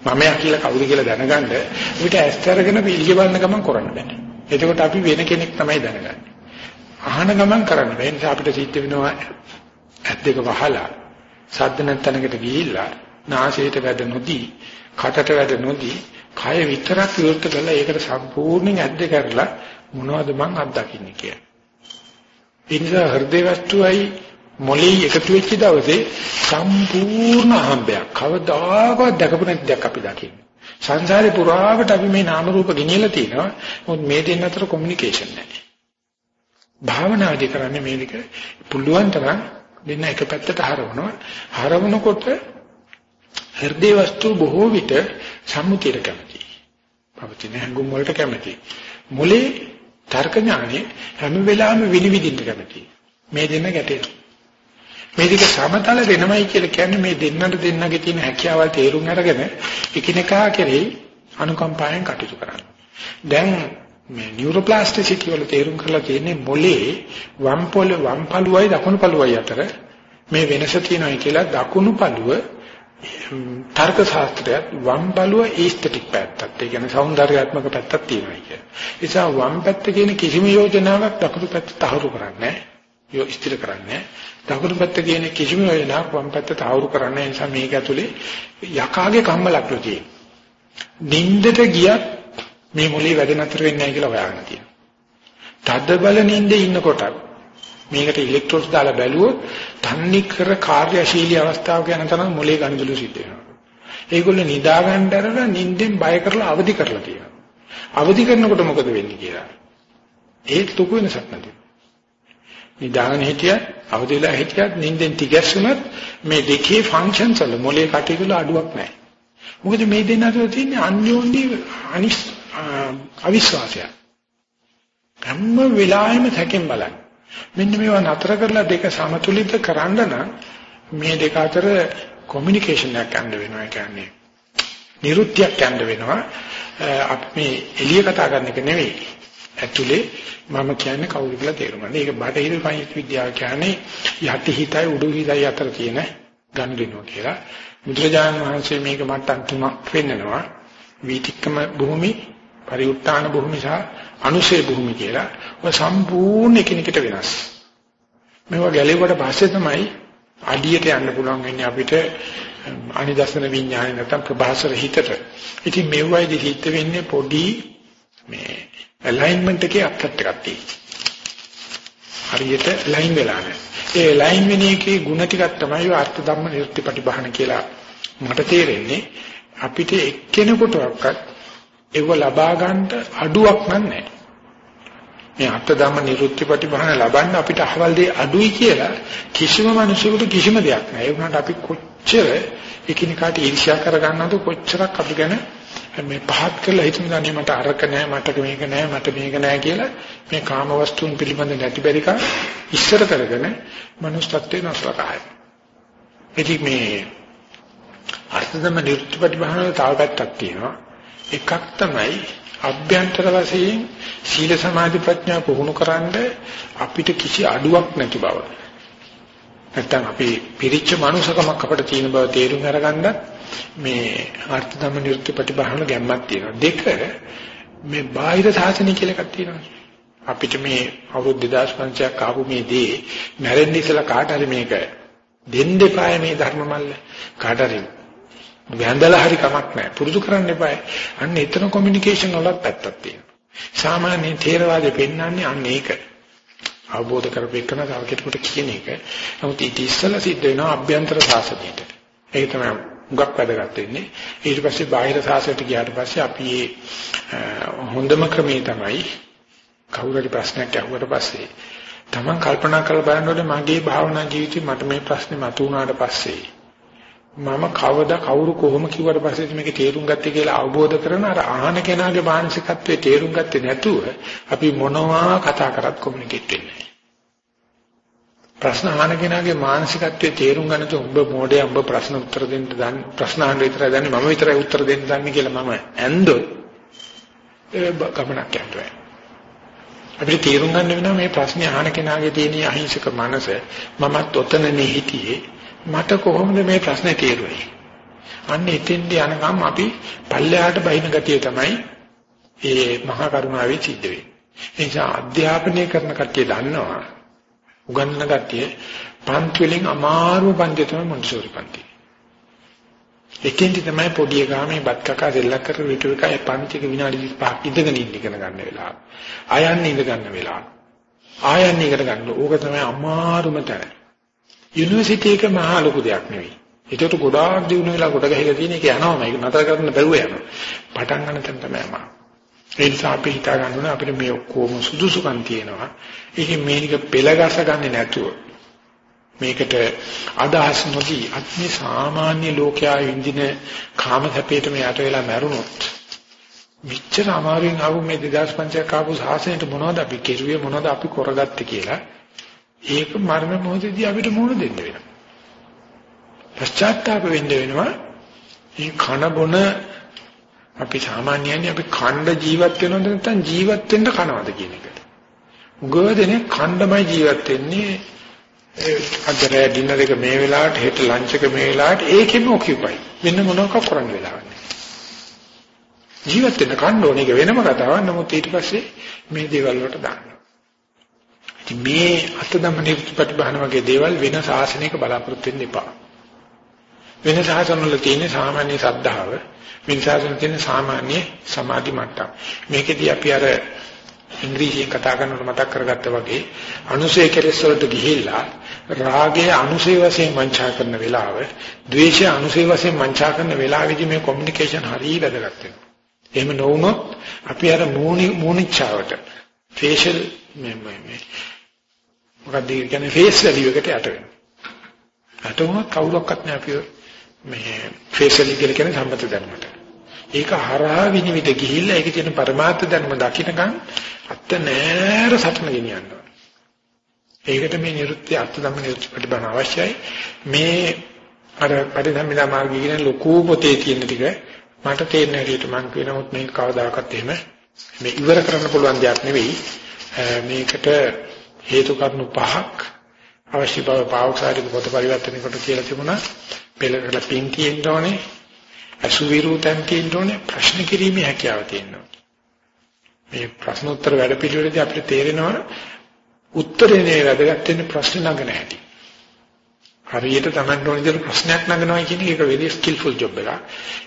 මමයා කියලා කවුද කියලා දැනගන්න අපිට ඇස් අරගෙන පිළිග බලන ගමන් කරන්න බෑ. එතකොට අපි වෙන කෙනෙක් තමයි දැනගන්නේ. අහන ගමන් කරන්න බෑ. ඒ නිසා අපිට සිද්ධ වෙනවා ඇස් දෙක වහලා සද්ද නැතනකට ගිහිල්ලා නාසයට වැඩ නොදී, කටට වැඩ නොදී, කය විතරක් විවෘත කරලා ඒකට සම්පූර්ණයෙන් ඇද්ද කරලා මොනවද මං අත්දකින්නේ කියලා. ඒ නිසා හෘදේ වස්තුවයි මොළේ එකතු වෙච්ච දවසේ සම්පූර්ණ අහඹයක් කවදාකවත් දැකපු නැති දෙයක් අපි දකින්නේ. සංසාරේ පුරාවට අපි මේ නාම රූප ගෙනියලා තිනවා. මොකද මේ දෙන්න අතර කොමියුනිකේෂන් නැහැ. භාවනාදී කරන්නේ මේ දෙක පුළුවන් තරම් දෙන්න එක පැත්තට හරවනවා. හරවනකොට හෘදේ වස්තු බොහෝ විට සම්මුතියට කැමති. පවතින හැඟුම් වලට කැමති. මොලේ තර්ක ඥානෙ හැම වෙලාවෙම විනිවිදින්න කැමති. මේ දෙන්න ගැටෙනවා. මේ දෙක සමතල වෙනමයි කියලා කියන්නේ මේ දෙන්නට දෙන්නගේ තියෙන හැකියාවල් තේරුම් අරගෙන එකිනෙකා කෙරෙහි අනුකම්පාවෙන් කටයුතු කරන්න. දැන් මේ නියුරෝප්ලාස්ටිසිටි වල තේරුම් කරලා තියෙන්නේ මොලේ වම් පොළ වම් පළුවයි දකුණු පළුවයි අතර මේ වෙනස තියෙනයි කියලා දකුණු පළුව තර්ක ශාස්ත්‍රයත් වම් බලුව ඒස්තටික් පැත්තත් ඒ කියන්නේ సౌందర్యාත්මක පැත්තක් තියෙනවා කියන්නේ. ඒ නිසා වම් පැත්ත කියන කිසිම යෝජනාවක් දකුණු පැත්ත තහවුරු කරන්නේ නැහැ. යෝ ස්ථිර කරන්නේ දකුණු පැත්ත කියන කිසිම යෝජනාවක් වම් පැත්ත තහවුරු කරන්නේ නැහැ. නිසා මේක ඇතුලේ යකාගේ කම්මලක්ලු තියෙනවා. නින්දට ගියත් මේ මොලේ වැඩ නතර වෙන්නේ නැහැ කියලා හොයාගෙන තියෙනවා. තද බල නින්දේ ඉන්නකොටත් මේකට ඉලෙක්ට්‍රෝඩ්ස් දාලා බැලුවොත් තන්නේ කර කාර්යශීලී අවස්ථාවක යන තරම් මොලේ ගණදළු සිද්ධ වෙනවා. ඒගොල්ලෝ නිදා ගන්න දරලා නිින්දෙන් බය කරලා අවදි කරලා තියෙනවා. අවදි කරනකොට මොකද වෙන්නේ කියලා. ඒක තුක වෙනසක් නැති. නිදාගෙන හිටියත් අවදි වෙලා හිටියත් නිින්දෙන් තිගැස්සුනත් මේ දෙකේ ෆන්ක්ෂන්ස් වල මොලේ කටයුතු වල අඩුවක් නැහැ. මොකද මේ දෙන්න අතර තියෙන අන්‍යෝන්‍ය අනිස් අවිශ්වාසය. හැම වෙලාවෙම තැකෙන් බලන්නේ. මෙන්න මේවා නතර කරලා දෙක සමතුලිත කරන්න නම් මේ දෙක අතර කොමියුනිකේෂන් එකක් ගන්න වෙනවා ඒ කියන්නේ නිරුත්තියක් ගන්න වෙනවා අපි මේ එළිය කතා කරන එක නෙවෙයි ඇතුලේ මම කියන්නේ කවුරු කියලා තේරුම් ගන්න. ඒක බටහිර සාහිත්‍ය විද්‍යාව කියන්නේ යටි හිතයි උඩු හිතයි අතර තියෙන ගනුදෙනුව කියලා. බුදුරජාණන් වහන්සේ මේක මට්ටම් තුනක් පෙන්නනවා. වීතික්කම භූමි, පරිඋත්තාන භූමි සහ අනුශේ භූමි කියලා. ඔය සම්පූර්ණ එකිනෙකට වෙනස්. මේවා ගැලෙවට පස්සේ තමයි අඩියට යන්න පුළුවන් වෙන්නේ අපිට අනිදර්ශන විඥානය නැත්නම් ප්‍රභාසර හිතට. ඉතින් මෙවයිදි හිත වෙන්නේ පොඩි මේ alignment එකේ අප්සෙට් එකක් තියෙනවා. හරියට ලයින් වෙලා නැහැ. ඒ ලයින් වෙන එකේ ಗುಣ ටිකක් තමයි අර්ථ ධම්ම නිරුත්තිපටිභාන කියලා මට තේරෙන්නේ. අපිට එක්කෙනෙකුටවත් ඒව ලබා ගන්නට අඩුවක් නැහැ. මේ අට ධම්ම නිරුත්තිපටි බහන ලබන්න අපිට අහවල් දෙය අඩුයි කියලා කිසිම මිනිසෙකුට කිසිම දෙයක් නැහැ. ඒ වුණාට අපි කොච්චර එකිනෙකාට ඊර්ෂ්‍යා කරගන්නවද කොච්චරක් අපි ගැන මේ පහත් කරලා හිතන දන්නේ මට අරක නැහැ මට මේක නැහැ මට මේක නැහැ කියලා මේ කාම වස්තුන් පිළිබඳ නැති බැරික ඉස්සර කරගෙන මනුස්සත්වේ නැස්වකාරයි. ඉතින් මේ අර්ථදම නිරුත්තිපටි බහන තව පැත්තක් තියෙනවා. එකක් තමයි අභ්‍යන්තර වශයෙන් සීල සමාධි ප්‍රඥා පුහුණු කරන්න අපිට කිසි අඩුවක් නැති බව. නැත්තම් අපි පිරිච්ච මනුසකමක් අපිට තියෙන බව තේරුම් අරගන්න මේ අර්ථ ධම්ම නිරුක්ති ප්‍රතිබහන ගැම්මක් තියෙනවා. දෙක මේ බාහිර සාසනය කියලා එකක් තියෙනවා. අපිට මේ අවුරුදු 2500ක් ආපු මේ දේ මැරෙන්න ඉස්සලා කාට හරි මේක දෙන්න එපාය මේ ධර්ම මල්ල. කාට හරි වැඳලා හරි කමක් නැහැ. පුරුදු කරන්න එපා. අන්න එතන කොමියුනිකේෂන් වලත් පැත්තක් තියෙනවා. සාමාන්‍ය තේරවාදෙ පෙන්වන්නේ අන්න ඒක. අවබෝධ කරපෙන්න තව කෙනෙකුට කියන එක. නමුත් ඊට ඉස්සෙල්ලා සිද්ධ වෙනවා අභ්‍යන්තර සාසනයට. ඒක තමයි උගක් වැඩගත් වෙන්නේ. ඊට පස්සේ බාහිර සාසනයට ගියාට පස්සේ අපි හොඳම ක්‍රමේ තමයි කවුරු හරි ප්‍රශ්නයක් අහුවට පස්සේ Taman කල්පනා කරලා බලනකොට මගේ භාවනා ජීවිතේ මට මේ ප්‍රශ්නේ මතුවුණාට පස්සේ මම කවදා කවුරු කොහොම කිව්වට පස්සේ මේක තේරුම් ගත්තේ කියලා අවබෝධ කරන අර ආහන කෙනාගේ මානසිකත්වයේ තේරුම් ගත්තේ නැතුව අපි මොනවා කතා කරත් කොමියුනිකේට් වෙන්නේ ප්‍රශ්න අහන කෙනාගේ මානසිකත්වයේ තේරුම් ගන්න තු උඹ මොඩේ උඹ ප්‍රශ්න උත්තර දෙන්න දන්නේ ප්‍රශ්න අහන්න විතරයි දන්නේ මම විතරයි උත්තර දෙන්න දන්නේ කියලා මම ඇන්දොත් ඒ ගමනක් යනවා අපිට තේරුම් ගන්න වෙනවා මේ ප්‍රශ්නේ අහන කෙනාගේ තියෙන අහිංසක මනස මමත් ඔතනනේ හිටියේ. මට කොහොමද මේ ප්‍රශ්නේ තේරුනේ අන්න එතෙන්ද යනකම් අපි පල්ලෙහාට බහින ගතිය තමයි ඒ මහා කරුණාවේ සිද්ධ වෙන්නේ ඒ නිසා අධ්‍යාපනය කරන කට්ටිය දන්නවා උගන්වන කට්ටිය පන්ති වලින් අමාරු පන්ති තමයි මොන්ටිසෝරි පන්ති එතෙන්දි තමයි පොඩි එකා මේ බත් කකා දෙල්ලක් කර විතර එකයි පන්තික විනාඩි 25ක් ඉඳගෙන ඉන්න ඉගෙන ගන්න වෙලාව. ආයන්න ඉඳ ගන්න වෙලාව. ආයන්න ඉගෙන ගන්න. ඕක තමයි අමාරුම තැන. යුනිවර්සිටි එක මහා ලොකු දෙයක් නෙවෙයි. ඒකට ගොඩාක් දිනු වෙලා කොට ගහලා තියෙන එක යනවා මේක නතර කරන්න බැරුව යනවා. පටන් ගන්න තැන තමයි අමාරු. ඒ නිසා අපි හිතා ගන්න ඕනේ අපිට මේ ඔක්කොම සුදුසුකම් තියෙනවා. ඒකෙන් මේනික පෙළගස ගන්නේ නැතුව මේකට අදහස් නොදී අත්මේ සාමාන්‍ය ලෝකයා විඳින කාම සැපේට මේ යට වෙලා මැරුණොත් මෙච්චර අමාරුවෙන් ආවු මේ 2005 කාපු සාසනයට මොනවද අපි කෙරුවේ මොනවද අපි කරගත්තේ කියලා ඒක මරණ මොහොතදී අපිට මොන දෙන්න වෙනවා පශ්චාත්තාප වෙන්න වෙනවා මේ කන බොන අපි සාමාන්‍යයෙන් අපි ඛණ්ඩ ජීවත් වෙනවද නැත්නම් ජීවත් වෙන්න කනවද කියන එකට. උගෝදෙනේ ඛණ්ඩමයි ජීවත් වෙන්නේ අදරේ ඩිනර් එක මේ වෙලාවට හෙට ලන්ච් එක මේ වෙලාවට ඒකෙම ඔකියුපයි. වෙන මොනවක් කරන්න වෙලාවක් නැහැ. ජීවත් වෙන්න කන්න ඕනේ ඒක වෙනම කතාවක්. නමුත් ඊට පස්සේ මේ දේවල් වලට දාන්න. ඉතින් මේ අතදමනේ ප්‍රතිපත්තිබහන වගේ දේවල් වෙන සාසනයක බලාපොරොත්තු වෙන්න එපා. වෙන සාසන වල තියෙන සාමාන්‍ය සද්ධාව, වෙන සාසන තියෙන සාමාන්‍ය සමාධි මට්ටම්. මේකෙදී අපි අර ඉංග්‍රීසියෙන් කතා කරනකොට මතක් කරගත්තා වගේ අනුසය කෙලෙස් වලට ගිහිල්ලා රාගය අනුසය වශයෙන් වංචා කරන වෙලාව, ද්වේෂය අනුසය වශයෙන් වංචා කරන වෙලාවෙදී මේ කොමියුනිකේෂන් හරිය වැදගත් වෙනවා. එහෙම නොවුනොත් අපි අර මූණි මූණිච්චාවට ෆේෂල් මේ මේ මොකක්ද කියන්නේ ෆේස් වැලියු එකට යට වෙනවා. අට වුණත් කවුරක්වත් නෑ අපි මේ ෆේෂල් කියලා කියන්නේ සම්මත ධර්මයට. ඒක හරහා විනිවිද ගිහිල්ලා ඒකේ තියෙන પરමාර්ථ ධර්ම දකින්නකම් අත්ත නෑර සටන ගෙනියනවා. ඒකට මේ නිරුත්ති අර්ථ ධම්ම නිරුත්ති ප්‍රතිබන අවශ්‍යයි. මේ අර පරිධම්මිනා මාර්ගය කියන ලොකු පොතේ තියෙන ටික මට තේරෙන හැටියට මම කියනමුත් මේක කවදාකවත් එහෙම මේ ඉවර කරන්න පුළුවන් දෙයක් නෙවෙයි. මේකට හේතු කාරණු පහක් අවශ්‍ය බව පාවොක්සාරික පොත පරිවර්තනය කොට කියලා තිබුණා. පෙළකට පින් තියෙන්න ඕනේ. අසුවිරුතන් තියෙන්න ඕනේ. ප්‍රශ්න කිරීමේ හැකියාව තියෙන්න ඕනේ. මේ ප්‍රශ්න උත්තර වැඩ පිළිවෙලදී අපිට තේරෙනවා උත්තරේ වැදගත් වෙන්නේ ප්‍රශ්න නගන හැටි. හරියට Taman ඕන විදිහට ප්‍රශ්නයක් නගනවා කියන එක වෙලී ස්කිල්ෆුල් ජොබ් එකක්.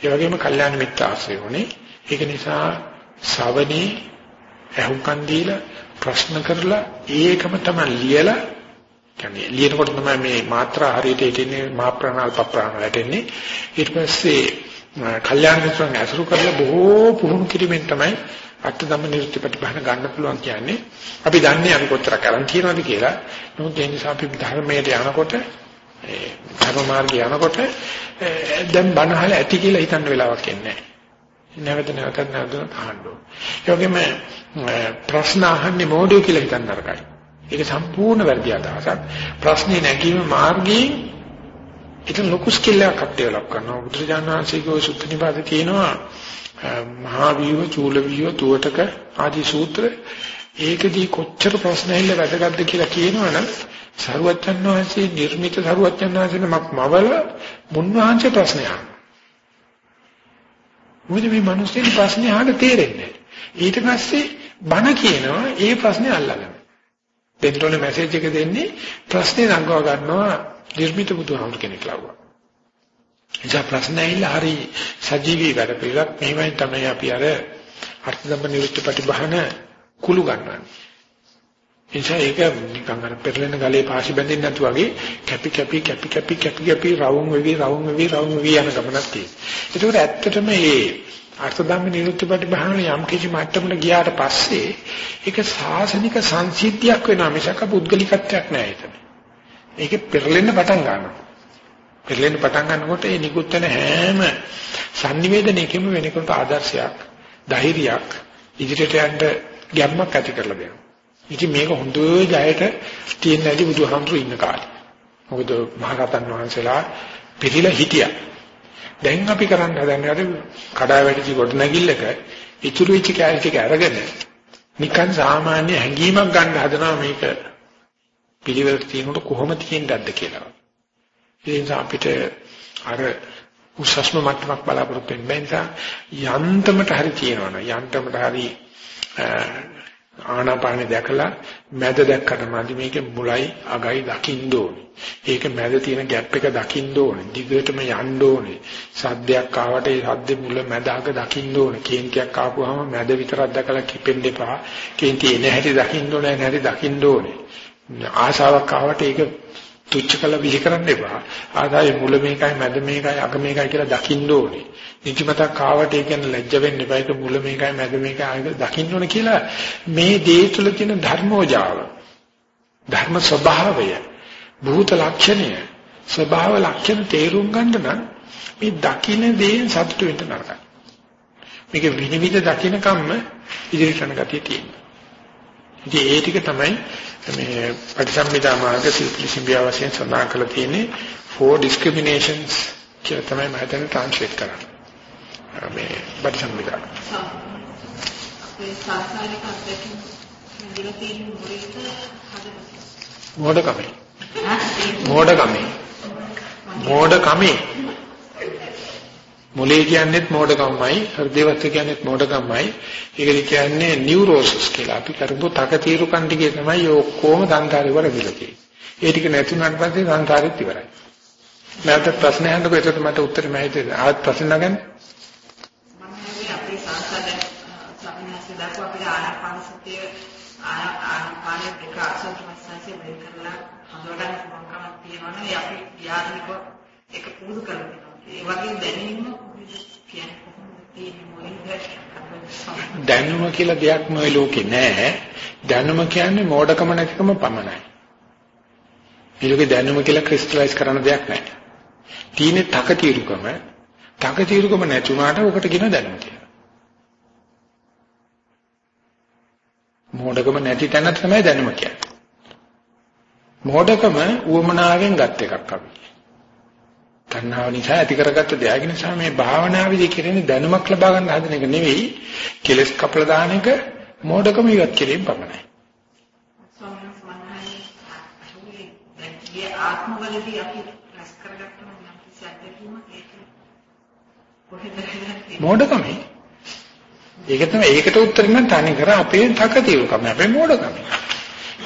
ඒ වගේම කල්යාණ මිත්‍ර ආශ්‍රය ඕනේ. ඒක නිසා ශවණේ ඇහුම්කන් දීලා ප්‍රශ්න කරලා ඒකම තමයි ලියලා කියන්නේ ලියනකොට තමයි මේ මාත්‍රා හරියට හිටින්නේ මා ප්‍රාණල් පප්‍රාණ වැටෙන්නේ. ඊට පස්සේ කල්යාණ මිත්‍රන් ඇසුරු කරලා බොහෝ පුහුණු කිරීමෙන් තමයි අට ධම්ම නිරුත්ති ප්‍රතිපහන ගන්න පුළුවන් කියන්නේ අපි දන්නේ අපි කොච්චර කරන් තියනවද කියලා. නමුත් ඒ නිසා අපි ධර්මයට යනකොට ඒ ධර්ම මාර්ගය යනකොට දැන් බනහල ඇති කියලා හිතන්න වෙලාවක් එන්නේ නැවත නැවතත් නැවතත් අහන්න ඕන. ඒ වගේම ප්‍රශ්න අහන්නේ මොඩියෝ කියලා හිතන්න නරකයි. ඒක සම්පූර්ණ වැරදි අදහසක්. ප්‍රශ්නේ නැගීම මාර්ගයෙන් ඒක ලොකු ස්කිල් එකක් ඩෙවලොප් කරනවා. බුදුරජාණන් වහන්සේගේ සුත්ත නිපාතේ තියෙනවා මහා වීව චූල වීව තුවටක ආදී සූත්‍ර ඒකදී කොච්චර ප්‍රශ්න ඇහිල්ල වැදගත්ද කියලා කියනවනම් සරුවච්චන් වහන්සේ නිර්මිත සරුවච්චන් වහන්සේ නමක් මවල මුන්වහන්සේ ප්‍රශ්න අහනවා. මොකද මේ මිනිස්සුන් ප්‍රශ්නේ අහන්න තේරෙන්නේ ඊට පස්සේ බණ කියනවා ඒ ප්‍රශ්නේ අල්ලගෙන. දෙන්නෝනේ මැසේජ් එක දෙන්නේ ප්‍රශ්නේ නංගව ගන්නවා නිර්මිත බුදුහාමුදුර කෙනෙක් ලව්වා. එනිසා ප්‍රශ්න ඇහිලා හරි සජීවී වැඩ පිළිවෙලක් මේවෙන් තමයි අපි අර අර්ථ ධම්ම නිරුක්ති ප්‍රතිබහන කුළු ගන්නන්නේ. එනිසා ඒක නිකන් අර පෙරලෙන ගලේ පාසි බැඳෙන්නේ නැතු වගේ කැපි කැපි කැපි කැපි කැපි කැපි රවුම් වෙවි රවුම් වෙවි රවුම් වෙවි යන ගමනක් තියෙනවා. ඒක ඇත්තටම මේ අර්ථ ධම්ම නිරුක්ති ප්‍රතිබහන යම් කිසි මට්ටමකට ගියාට පස්සේ ඒක සාසනික සංසිද්ධියක් වෙනවා මිසක පුද්ගලිකත්වයක් නෑ ඒක. ඒකේ පෙරලෙන්න පටන් ගන්නවා. පෙරලෙන්න පටන් ගන්නකොට ඒ නිකුත් වෙන හැම sannivedanayකම වෙනකොට ආදර්ශයක්, ධෛර්යයක් ඉදිරියට යන්න ගැම්මක් ඇති කරලා දෙනවා. ඉතින් මේක හොඳ ජයයට තියෙන ඇති බුදුහාමුදුරු ඉන්න කාලේ. මොකද මහරහතන් වහන්සේලා පිළිලා හිටියා. දැන් අපි කරන්න හදන්නේ අර කඩා වැටිච්ච කොට නැගිල්ලක ඉතුරු වෙච්ච කැලේ ටික අරගෙන නිකන් සාමාන්‍ය හැඟීමක් ගන්න හදනවා මේක පිළිවෙලට තියෙනකොට කොහොම තියෙන්නද කියලා. ඒ නිසා අපිට අර උසස්ම මට්ටමක් බලාපොරොත්තු වෙන්න බැහැ නිසා යන්තමට හරි තියෙනවනේ යන්තමට හරි ආනාපානෙ දැකලා මැද දැක්කට මදි මේකේ මුලයි අගයි දකින්න ඕනේ. ඒක මැද තියෙන ગેප් එක දකින්න ඕනේ. දිගටම යන්න ඕනේ. සද්දයක් ආවට ඒ සද්දේ මුල මැද අග දකින්න ඕනේ. කේන්තියක් ආපුවාම මැද විතරක් දැකලා කිපෙන්න එපා. කේන්ති එන හැටි දකින්න ඕනේ නැහැටි දකින්න ඕනේ. ආශාවක් ආවට ඒක තුච්ච කළ විහි කරන්න එපා. ආදායේ මුල මේකයි මැද මේකයි අග මේකයි කියලා දකින්න ඕනේ. නිදිමතක් ආවට ඒ කියන්නේ ලැජ්ජ වෙන්න එපා. ඒක මුල මේකයි මැද මේකයි ආයෙත් දකින්න ඕනේ කියලා මේ දේ තුළ තියෙන ධර්මෝජාව. ධර්ම ස්වභාවය, භූත ලක්ෂණය, ස්වභාව ලක්ෂණ තේරුම් ගන්න නම් මේ දකින්න දේෙන් සතුට වෙන්න නරකයි. මේක විනිවිද දකින්න කම්ම ඉදිරියට යන ගතිය තියෙනවා. ඉතින් ඒ ටික තමයි මේ පටිසම්භිදා මාර්ග සිල්පිලිසිඹියා වශයෙන් සඳහන් කරලා තියෙන්නේ four discriminations කියලා තමයි මම හිතන්නේ ට්‍රාන්ස්ලේට් කරන්නේ. මේ පටිසම්භිදා. අපේ සාසනික අත්දැකීම් දිලා තියෙන මොරිට හදපත්. මෝඩකමයි. මෝඩකමයි. මෝඩකමයි. මොලේ කියන්නේත් මෝඩකමයි, හෘදේවත් කියන්නේත් මෝඩකමයි. ඒකද කියන්නේ නියුරෝසිස් කියලා. අපි කරපු තකතිරුකම් ටිකේ තමයි ඔක්කොම සංකාරේ වල විලකේ. ඒ ටික නැතුණාට පස්සේ සංකාරෙත් ඉවරයි. නැවත ප්‍රශ්න අහන්නකො ඒකට මට උත්තර මම හිතේ ආවත් ප්‍රශ්න නගන්න. මම හිතුවේ අපේ සංසද සම්මාසය දක්වා අපේ ආනාපාන සතිය ආනාපාන දෙක අසල් ප්‍රශ්නසේ වෙන් කරලා හඳුනගන්න පුළුවන්කමක් තියෙනවනේ අපි යාත්‍රිකව ඒක පුරුදු කරගන්නවා. ඒ වගේ දැනීම කියන්නේ කොහොමද තියෙන්නේ දැනුම කියලා දෙයක් නොයි ලෝකේ නෑ. දැනුම කියන්නේ මෝඩකම නැතිකම පමණයි. මේකේ දැනුම කියලා ක්‍රිස්ටලයිස් කරන දෙයක් නෑ. තියෙන්නේ තකතිරුකම. තකතිරුකම නැතුණාට ඔකට කියන දැනුම කියලා. මෝඩකම නැති තැන තමයි දැනුම කියන්නේ. මෝඩකම උවමනාවෙන් ගත් එකක් අපි. තණ්හාව නිසා ඇති කරගත්ත දෙයක් නිසා මේ භාවනාවේදී කෙරෙන දැනුමක් ලබා ගන්න හදන එක නෙවෙයි කෙලස් කපලා දාන එක මෝඩකම ඉවත් කිරීම පමණයි. මෝඩකමයි. ඒක තමයි ඒකට උත්තර නම් තනි කර අපේ තකතිරුකම අපේ මෝඩකම.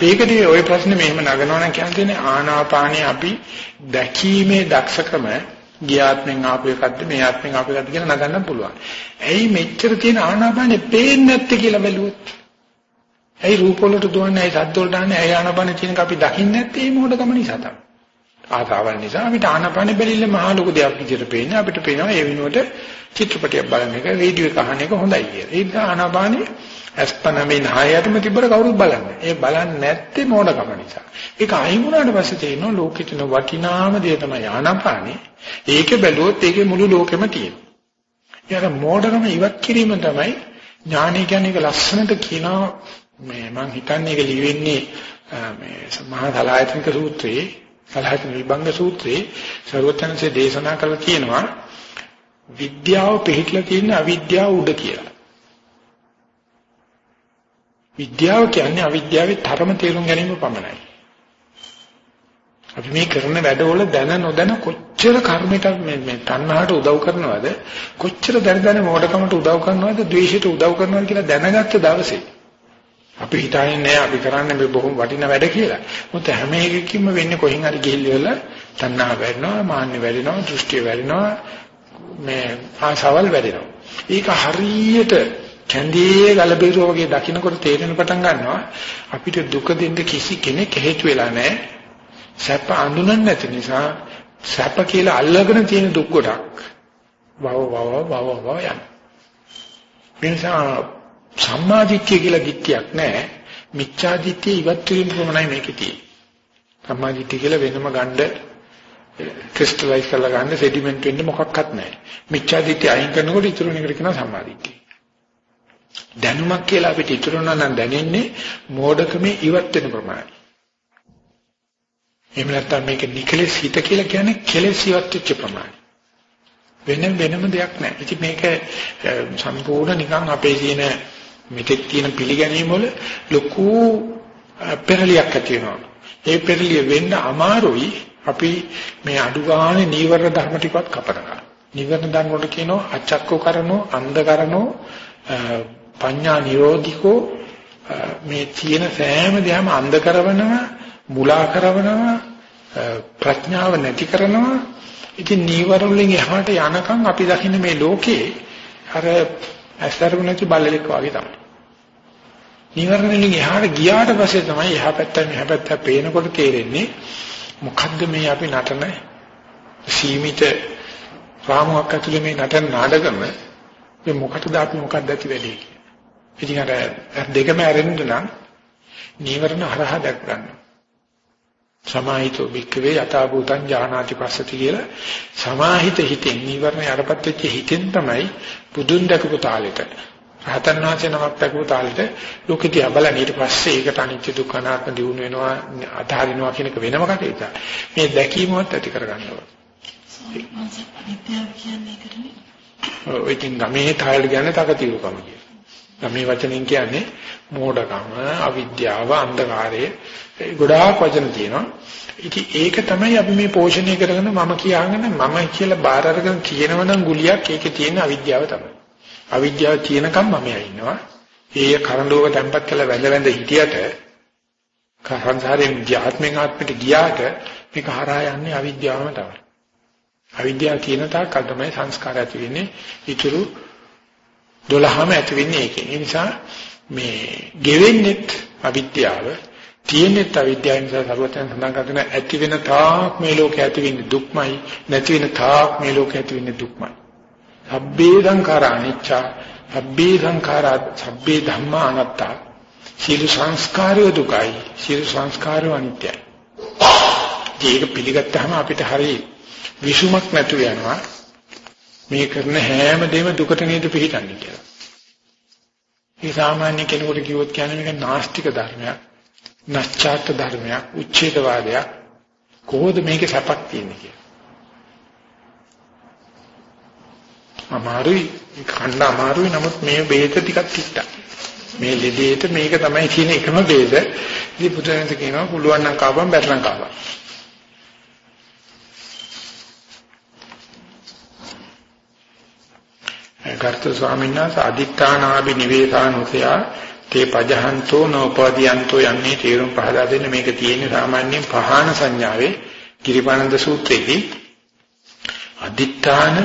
ඒකදී ওই ප්‍රශ්නේ මෙහෙම නගනවා නම් කියන්නේ ආනාපානිය අපි දැකීමේ දක්ෂකම ගියාත්මෙන් ආපු එකක්ද මේ ආත්මෙන් ආපු එකක්ද කියලා නගන්න පුළුවන්. ඇයි මෙච්චර තියෙන ආනාපානෙ පේන්නේ නැත්තේ කියලා බැලුවොත්? ඇයි රූප වලට දුවන්නේ ඇයි සද්ද වලට ආන්නේ ඇයි ආනාපානෙ තියෙනක අපි දකින්නේ නැත්තේ මේ මොඩකම නිසා තමයි. ආසාවල් නිසා අපිට ආනාපානෙ බැලිල්ල මහා ලොකු දෙයක් විදිහට පේන්නේ අපිට පේනවා ඒ වෙනුවට චිත්‍රපටයක් බලන එක රේඩියෝ එක අහන එක හොඳයි කියලා. ඒ නිසා ආනාපානෙ අස්පනමින් හයටම තිබ්බර කවුරුත් බලන්නේ. ඒ බලන්නේ නැත්තේ මෝඩකම නිසා. ඒක අයින් වුණාට පස්සේ තේරෙනවා ලෝකෙ තියෙන වටිනාම දේ තමයි ආනාපානේ. ඒක බැලුවොත් ඒකේ මුළු ලෝකෙම තියෙනවා. ඊට මෝඩකම ඉවත් කිරීම තමයි ඥානය කියන්නේ ලස්සනට කියනවා මේ මම හිතන්නේ ඒක ලියෙන්නේ මේ මහා සලායතනික සූත්‍රයේ සලායතන විභංග සූත්‍රයේ ਸਰවඥන්සේ දේශනා කරලා කියනවා විද්‍යාව පිළිහිලා තියෙන අවිද්‍යාව උඩ කියලා. විද්‍යාව කියන්නේ අවිද්‍යාවේ තරම තේරුම් ගැනීම පමණයි. අපි මේ කරන වැඩවල දැන නොදැන කොච්චර කර්මයට මේ මේ තණ්හාවට උදව් කරනවද කොච්චර දැන දැන මෝඩකමට උදව් කරනවද ද්වේෂයට උදව් කරනවද කියලා දැනගත්ත දවසේ අපි හිතන්නේ නෑ අපි කරන්නේ මේ බොහොම වටිනා වැඩ කියලා. මොකද හැම එකකින්ම වෙන්නේ කොහෙන් හරි ගිහිල්ලා තණ්හා වැඩෙනවා, මාන්න වැඩෙනවා, දෘෂ්ටිය වැඩෙනවා, මේ ආශාවල් වැඩෙනවා. ඒක හරියට කැන්දියේ ගලබීරුව වගේ දකින්නකොට තේරෙන පටන් ගන්නවා අපිට දුක දෙන්න කිසි කෙනෙක් හේතු වෙලා නැහැ සැප අඳුනන්නේ නැති නිසා සැප කියලා අල්ලගෙන තියෙන දුක් ගොඩක් වව වව වව වව යන නිසා සම්මාදිට්ඨිය කියලා දිට්ඨියක් නැහැ මිච්ඡාදිට්ඨිය ඉවත් කිරීම ප්‍රමණයි මේකේ තියෙන්නේ සම්මාදිට්ඨිය කියලා වෙනම ගන්න ක්‍රිස්ටලයිස් කරලා ගන්න සෙඩිමන්ට් වෙන්න මොකක්වත් නැහැ. මිච්ඡාදිට්ඨිය අයින් කරනකොට ඉතුරු වෙනකට කියනවා සම්මාදිට්ඨිය. දැනුමක් කියලා අපිට ඉතුරු නම් දැනෙන්නේ මෝඩකමේ ඉවත් වෙන ප්‍රමාණය. එහෙම නැත්නම් මේක නිකලෙස් හිත කියලා කියන්නේ කෙලෙස් ඉවත් වෙච්ච ප්‍රමාණය. වෙන වෙනම දෙයක් නැහැ. ඉතින් මේක සම්පූර්ණ නිකන් අපේ තියෙන මෙතෙක් තියෙන පිළිගැනීම වල ලොකු පෙරලියක් ඇති වෙනවා. ඒ පෙරලිය වෙන්න අමාරුයි අපි මේ අඩු ගානේ නීවරණ ධර්ම ටිකවත් කපනවා. නීවරණ ධර්ම වල කියනවා අචක්කෝ කරනෝ අන්ධ කරනෝ පඤ්ඤා නිරෝධිකෝ මේ තියෙන සෑම දෙයක්ම අන්ධ කරවනවා මුලා කරවනවා ප්‍රඥාව නැති කරනවා. ඉතින් නීවරණ වලින් එහාට යනකම් අපි දකින්න මේ ලෝකේ අර ඇස්තරු නැති බල්ලෙක් වගේ තමයි. නීවරණ වලින් එහාට ගියාට පස්සේ තමයි එහා පැත්ත මෙහා පැත්ත පේනකොට තේරෙන්නේ මොකද්ද මේ අපි නටන සීමිත රාමුවක් ඇතුලේ මේ නටන නාටකම මේ මොකටද අපි මොකක්ද ඇති වෙන්නේ ඉතින් අර දෙකම ඇරෙන්න නම් නීවරණ හරහා දැක් ගන්න. සමාහිතෝ භික්කවේ යථා භූතං ඥානාති පස්සති කියලා සමාහිත හිතෙන් නීවරණ යටපත් වෙච්ච හිතෙන් තමයි බුදුන් දැකපු තාලෙට රහතන් වහන්සේ නමක් දැකපු තාලෙට ලෝකෙදී බලන ඊට පස්සේ ඒකට අනිත්‍ය දුක්ඛ අනාත්ම දිනු වෙනවා අතහරිනවා කියන එක වෙනම කටයුත්තක්. මේ දැකීමවත් ඇති කරගන්න ඕනේ. ඔය ඉතින් ගමේ තාලෙ කියන්නේ තකතිරුකම. මේ වචනෙන් කියන්නේ මෝඩකම, අවිද්‍යාව, අන්ධකාරය ගොඩාක් වචන තියෙනවා. ඉතින් ඒක තමයි අපි මේ පෝෂණය කරගෙන මම කියාගෙන මම කියලා බාර අරගෙන කියනවනම් ගුලියක් ඒකේ තියෙන අවිද්‍යාව තමයි. අවිද්‍යාව තියෙනකම් මම ඉන්නවා. ඒ කරඬුවක තැම්පත් කළ වැඳ වැඳ හිටියට සංසාරයෙන් ධාත්මෙන් ආත්මයට ගියාට මේක හරහා යන්නේ අවිද්‍යාවම තමයි. අවිද්‍යාව තියෙන තාක් තමයි සංස්කාර ඇති වෙන්නේ. ඊටු 12ම ඇති වෙන්නේ ඒකෙන්. ඒ නිසා මේ ගෙවෙන්නේත් අවිද්‍යාව, තියෙන්නේත් අවිද්‍යාව නිසා සර්වතයන් සඳහන් කරන ඇති වෙන තාක් මේ ලෝකේ ඇති වෙන්නේ දුක්මයි, නැති වෙන තාක් මේ ලෝකේ ඇති වෙන්නේ දුක්මයි. සබ්බේ සංඛාරා අනිච්චා, සබ්බේ සංඛාරා සබ්බේ ධම්මා අනාත්තා. සීල සංස්කාරය දුකයි, සීල සංස්කාරය අනිත්‍යයි. ඒක පිළිගත්තාම අපිට හරිය විසුමක් නැතු වෙනවා. මේ කරන හැම දෙයක්ම දුකට නේද පිටින්නේ කියලා. මේ සාමාන්‍ය කෙනෙකුට කිව්වොත් කියන්නේ මේක නාස්තික ධර්මයක්, නැස්චාත් ධර්මයක්, උච්ඡේදවාදයක්. කොහොමද මේකේ සැපක් තියෙන්නේ කියලා. අමාරුයි, කන්න අමාරුයි නමුත් මේ බේත ටිකක් තිට්ටා. මේ ලෙඩේට මේක තමයි කියන එකම බේද. ඉතින් පුතේන්ට කියනවා පුළුවන් නම් කාපම් බැරනම් කාපම්. ගර්ථ ස්වාමීන් වහන්සේ අදිත්‍යානාභි නිවේසානුසය තේ පජහන්තෝ නෝපදියන්තෝ යන්නේ තේරුම් පහදා දෙන්න මේක තියෙන්නේ සාමාන්‍යයෙන් පහාන සංඥාවේ කිරිපානන්ද සූත්‍රයේදී. අදිත්‍යාන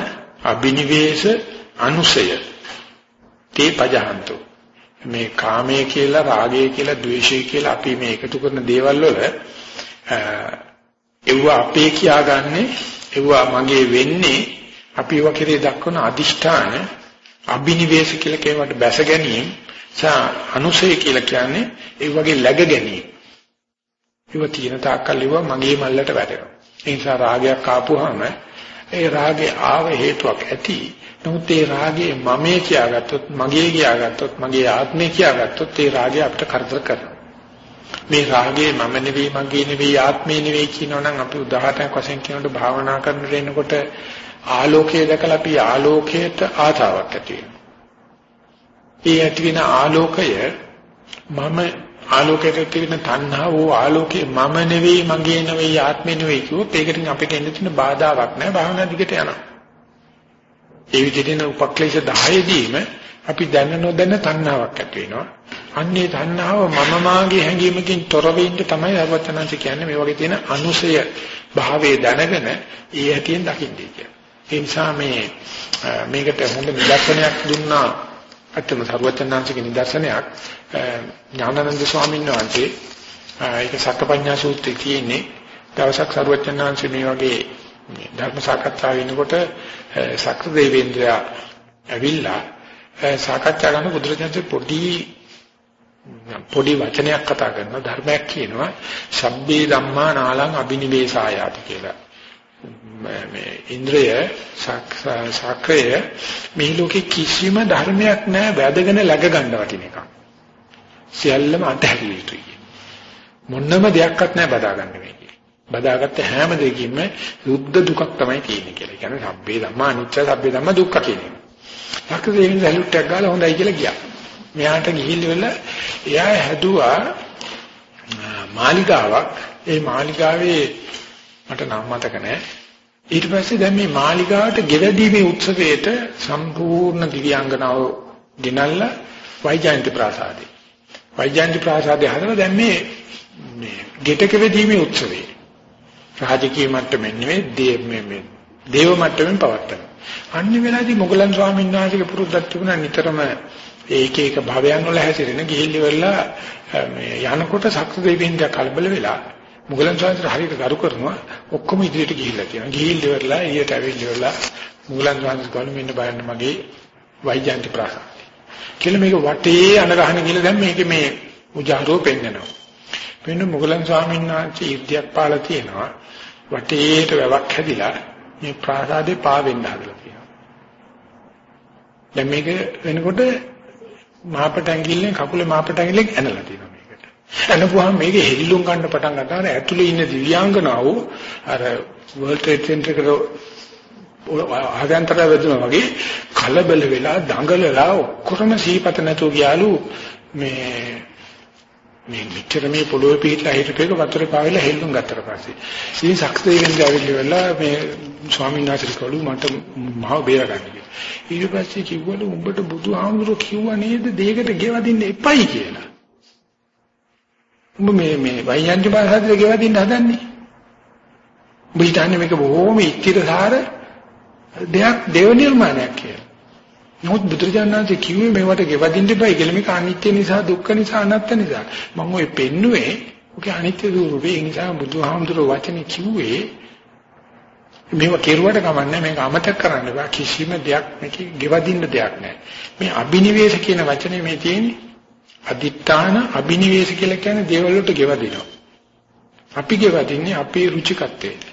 අබිනිවේෂ අනුසය තේ පජහන්තෝ. මේ කාමයේ කියලා රාගය කියලා ද්වේෂය කියලා අපි මේ එකතු කරන දේවල් වල ඒව අපේ කියාගන්නේ ඒව මගේ වෙන්නේ අපි ඒවා කෙරේ දක්වන අදිෂ්ඨාන අභිනිවේෂ කියලා කියවට බැස ගැනීම සා අනුසය කියලා කියන්නේ ඒ වගේ läග ගැනීම. ඒව තියෙන තාක්කල් ඒවා මගේ මල්ලට වැටෙනවා. ඒ නිසා රාගයක් ආපුවාම ඒ රාගේ ආව හේතුවක් ඇති. නමුත් ඒ රාගේ මමේ කියාගත්තොත් මගේ කියාගත්තොත් මගේ ආත්මේ කියාගත්තොත් ඒ රාගය අපිට කරදර කරනවා. මේ රාගේ මම නෙවෙයි මගේ නෙවෙයි ආත්මේ නෙවෙයි කියනවනම් අපි උදාහරණයක් වශයෙන් කියනකොට භාවනා කරන රෙන්නකොට ආලෝකය දැකලා අපි ආලෝකයට ආතාවක් ඇති වෙනවා. ඒ ඇති වෙන ආලෝකය මම ආලෝකයට ඇති වෙන තණ්හාව ඕ ආලෝකේ මම නෙවෙයි මගේ නෙවෙයි ආත්මේ නෙවෙයි කිව්වොත් ඒකට අපිට එන්න තියෙන බාධාවක් නැහැ භාවනා දිගට යනවා. ඒ විදිහට උපක්ලේශ 10 දීම අපි දැන නොදැන තණ්හාවක් ඇති වෙනවා. අන්නේ තණ්හාව මම මාගේ හැඟීමකින් තොර වෙන්න තමයි අරවචනංශ කියන්නේ මේ වගේ තියෙන අනුසය භාවයේ දැනගෙන ඒ හැටියෙන් දකින්නේ කියලා. ඒ නිසා මේ මේකට හොඳ නිදර්ශනයක් දුන්නා අත්තම සරුවචනාංශික නිදර්ශනයක්. ඥානানন্দ ස්වාමීන් වහන්සේ ඒක සක්කපඤ්ඤා සූත්‍රයේ තියෙන්නේ. දවසක් සරුවචනාංශ මේ වගේ ධර්ම සාකච්ඡා වෙනකොට සක්‍ර දෙවේන්ද්‍රයා ඇවිල්ලා සාකච්ඡා කරන බුදුරජාණන්සේ පොඩි පොඩි වචනයක් කතා කරන ධර්මයක් කියනවා සබ්බේ ධම්මා නාලං අබිනිවේසායාති කියලා. මේ ඉන්ද්‍රය සාක්‍රය මේ ලෝකේ කිසිම ධර්මයක් නැහැ වැදගෙන läග ගන්න වටින එකක්. සියල්ලම අතහැරිය යුතුයි. මොන්නම දෙයක්වත් නැහැ බදා ගන්න මේකේ. බදාගත්ත හැම දෙයකින්ම යුද්ධ දුකක් තමයි තියෙන්නේ කියලා. ඒ කියන්නේ සබ්බේ ධම්මා අනිච්ච සබ්බේ ධම්මා දුක්ඛ කියන්නේ. ලක්ෂදේවින් සැලුට්ටක් ගාලා හොඳයි කියලා ගියා. මෙයාට ගිහිල්ලා එයා හැදුවා මාලිගාවක්. ඒ මාලිගාවේ මට නම් මතක නැහැ. ඊට පස්සේ දැන් මේ මාලිගාවට ගෙවැදීමේ උත්සවයට සම්පූර්ණ දිව්‍යාංගනාව ගෙනල්ලා වෛජයන්ති ප්‍රාසාදේ. වෛජයන්ති ප්‍රාසාදේ හදලා දැන් මේ මේ ගෙටක වෙදීමේ උත්සවේ රාජකීය මට්ටමින් නෙවෙයි මේ මේ දේව මට්ටමින් පවත්තන. අන්නේ වෙලාවේදී මොගලන් ස්වාමීන් වහන්සේගේ පුරුද්දක් තිබුණා නිතරම ඒක එක භවයන් වල හැසිරෙන ගිහිල්ලි වෙලා මේ යනකොට සක්‍ර දෙවියන්ගේ කලබල වෙලා මුගලන් ස්වාමීන් හරියට ගරු කරනවා. ඔක්කොම ඉදිරියට ගිහිල්ලා කියනවා ගිහිල්ලි වෙලා ඊට ඇවිල්ලි වෙලා මුගලන් ස්වාමීන් ගාලු මෙන්න බලන්න මගේ වෛජයන්ති ප්‍රාසාදය. කියලා මේක වටේ අනගහන ගිහලා දැන් මේක මේ උජාරෝ පෙන්නනවා. වෙන මුගලන් ස්වාමීන් වහන්සේ ඉර්ධියක් පාලා තියෙනවා. වටේට වැවක් හැදිලා මේ ප්‍රාසාදේ පාවෙන්න හදලා තියෙනවා. දැන් මේක වෙනකොට මාපට ඇඟිල්ලෙන් කකුලේ මාපට ඇඟිල්ලෙන් ඇනලා තියෙනවා. මේකට. ඇනපුවාම මේක හෙල්ලුම් ගන්න පටන් ගන්නවා. ඇතුලේ ඉන්න දිව්‍යාංගනාව අර World Trade Center එකට ආගන්තර වෙදුනා වගේ කලබල වෙලා දඟලලා ඔක්කොම සීපත නැතුව ගියාලු මේ මේ මෙච්චර මේ පොළොවේ පිටලා හිටපේක වතුරේ පාවෙලා හෙල්ලුම් ගත්තට පස්සේ ඉතින් සක්සේගෙන් ගාවිලි වෙලා මේ ස්වාමීන් වහන්සේ කළු මට මාව බේරගන්න කියලා. ඊට පස්සේ කිව්වලු උඹට බුදුහාමුදුරුවෝ කිව්වා නේද දෙයකට ගෙවදින්න එපයි කියලා. උඹ මේ මේ වෛඤ්ඤාන්ති භාෂාවේ ගෙවදින්න හදන්නේ. උඹ හිතන්නේ මේක බොහොම ඉතිරසාර දෙයක් දේව නිර්මාණයක් කියලා. නමුත් බුදුරජාණන්සේ කිව්වේ මේවට ගෙවදින්න එපා කියලා මේක අනිත්‍ය නිසා දුක්ඛ නිසා අනාත්ම නිසා. මම ඔය පෙන්නුවේ ඔකේ අනිත්‍ය ස්වරූපේ ඒ නිසා බුදුහාමුදුරුවෝ වචනේ කිව්වේ මේව කෙරුවට කමන්නේ මේක අමතක කරන්න බෑ කිසිම දෙයක් මේක ගෙවදින්න දෙයක් නැහැ. මේ අබිනිවේෂ කියන වචනේ මේ තියෙන්නේ අදිත්‍යාන අබිනිවේෂ කියලා කියන්නේ දේවල් වලට ගෙවදිනවා. අපි ගෙවදින්නේ අපේ රුචිකත්වයට.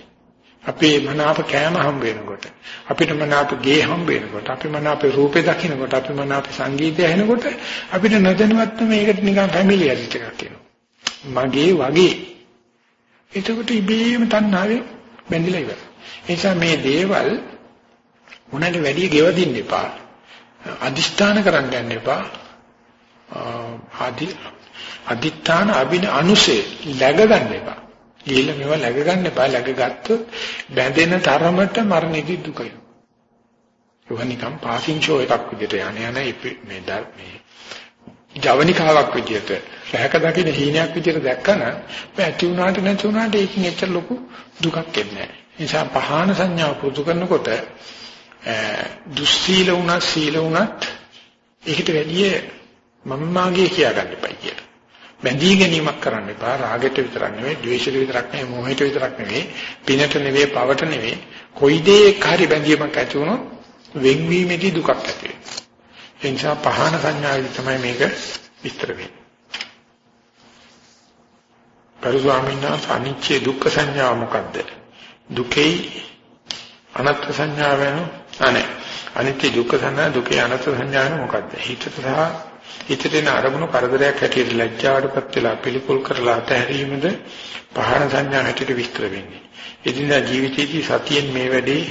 අපේ මනාප කෑම හම්බ වෙනකොට අපිට මනාප ගේ හම්බ වෙනකොට අපි මනාප රූපේ දකින්නකොට අපි මනාප සංගීතය ඇහෙනකොට අපිට නොදැනුවත්වම මේකට නිකන් ෆැමිලියරිටි එකක් එනවා මගේ වගේ. එතකොට ඉබේම තණ්හාවේ බැඳිලා ඉවරයි. ඒ නිසා මේ දේවල් මොනට වැඩි ගෙවදින්න එපා. අදිෂ්ඨාන කරන්න යන්න එපා. ආදි අදිත්‍යාන අබින අනුසේ läග ගන්න එපා ගිහිල්ලා මේවා läග ගන්න එපා. läග ගත්තොත් බැඳෙන තරමට මරණෙදි දුක එනවා. ඒක නිකම් පාසින් ෂෝ එකක් විදිහට යන යන මේ මේ ජවනිකාවක් විදිහට රැක දකින්න හීනයක් විදිහට දැක්කම ඇති වුණාට නැති වුණාට ඒකෙන් එච්චර ලොකු දුකක් එන්නේ නැහැ. ඒ නිසා පහාන සංඥාව පුරුදු කරනකොට දුස්සීල වුණත් සීල වුණත් ඒකට වැඩිය මම මාගේ කියා ගන්න එපයි කියලා. බැඳී ගැනීමක් කරන්න එපා. රාගෙට විතරක් නෙවෙයි, ද්වේෂෙට විතරක් නෙවෙයි, මොහෙට විතරක් නෙවෙයි, පිනට නෙවෙයි, පවට නෙවෙයි. කොයි දෙයක හරි බැඳීමක් ඇති වුණොත් වෙන්වීමේදී දුකක් ඇති වෙනවා. ඒ නිසා පහන සංඥාවේදී තමයි මේක විස්තර වෙන්නේ. පරිස්වාමීන් වහන්සේ අනිච්ච දුක්ඛ සංඥාව මොකද්ද? දුකේ අනත්ත් සංඥාව වෙන අනේ අනිත්‍ය දුක්ඛ සංඥා දුකේ අනත්ත් සංඥා වෙන මොකද්ද? හිතට සහ හිතට එන අරමුණු කරදරයක් හැටියට ලැජ්ජාවටපත් වෙලා පිළිකුල් කරලා අතහැරීමද පහන සංඥා හැටියට විස්තර වෙන්නේ. එදිනදා ජීවිතයේදී සතියෙන් මේ වැඩේ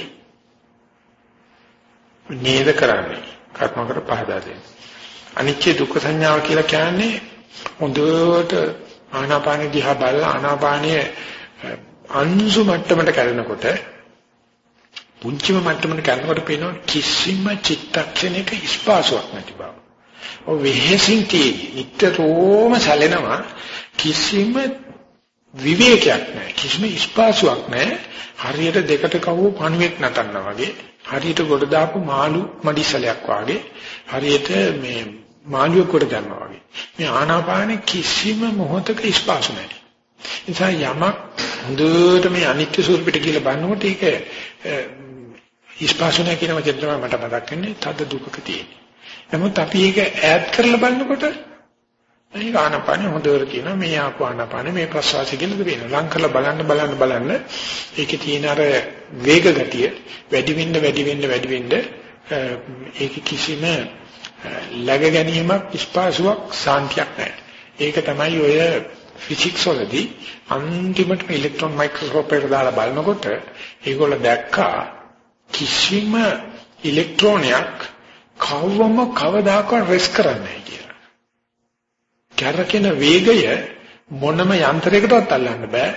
නේද කරන්නේ. කර්මකට පහදා දෙන්න. අනිච්ච දුක්ඛ සංඥාව කියලා කියන්නේ හොඳට ආනාපාන දිහා බලලා ආනාපානයේ අංශු මට්ටමට කරනකොට පුංචිම මට්ටමට කරනකොට පේනවා කිසිම චිත්තක්ෂණයක ස්පාසාවක් නැති බව. ඔය වෙහෙසින් තියෙන්නේ නිතරම සැලෙනවා. කිසිම විවේකයක් නැහැ. කිසිම ස්පාසුවක් නැහැ. හරියට දෙකට කවුව පණුවෙක් නටනවා වගේ. හරියට ගොඩ දාපු මාළු මඩිසලයක් වගේ. හරියට මේ මාළුවෙක් කොට ගන්නවා වගේ. මේ ආනාපානෙ කිසිම මොහොතක ස්පාසු නැහැ. නිසා යමක් හොඳට මේ අනිත්‍ය ස්වරූපෙට කියලා බලනකොට ඒක ස්පාසු නැහැ කියන වචන තමයි මට මතක් වෙන්නේ. තද දුකක තියෙන්නේ. නමුත් අපි ඒක ඈඩ් කරලා බලනකොට මේක ආනපානෙ හොඳට කියනවා මේ ආපු ආනපානෙ මේ ප්‍රසවාසය කියලාද වෙනවා. ලං කරලා බලන්න බලන්න බලන්න ඒකේ තියෙන අර වේග ගතිය වැඩි වෙන්න වැඩි වෙන්න වැඩි වෙන්න ඒක කිසිම läග ගැනීමක් ස්පාසුවක් සාන්තියක් නැහැ. ඒක තමයි ඔය ෆිසික්ස් වලදී අන්තිමට ඉලෙක්ට්‍රෝන මයික්‍රොස්කෝප් එකට දාලා බලනකොට ඒගොල්ලෝ දැක්කා කිසිම ඉලෙක්ට්‍රෝනයක් කවවම කවදාකවත් රෙස් කරන්නේ නැහැ කියලා. කැරකෙන වේගය මොනම යන්ත්‍රයකටවත් අල්ලන්න බෑ.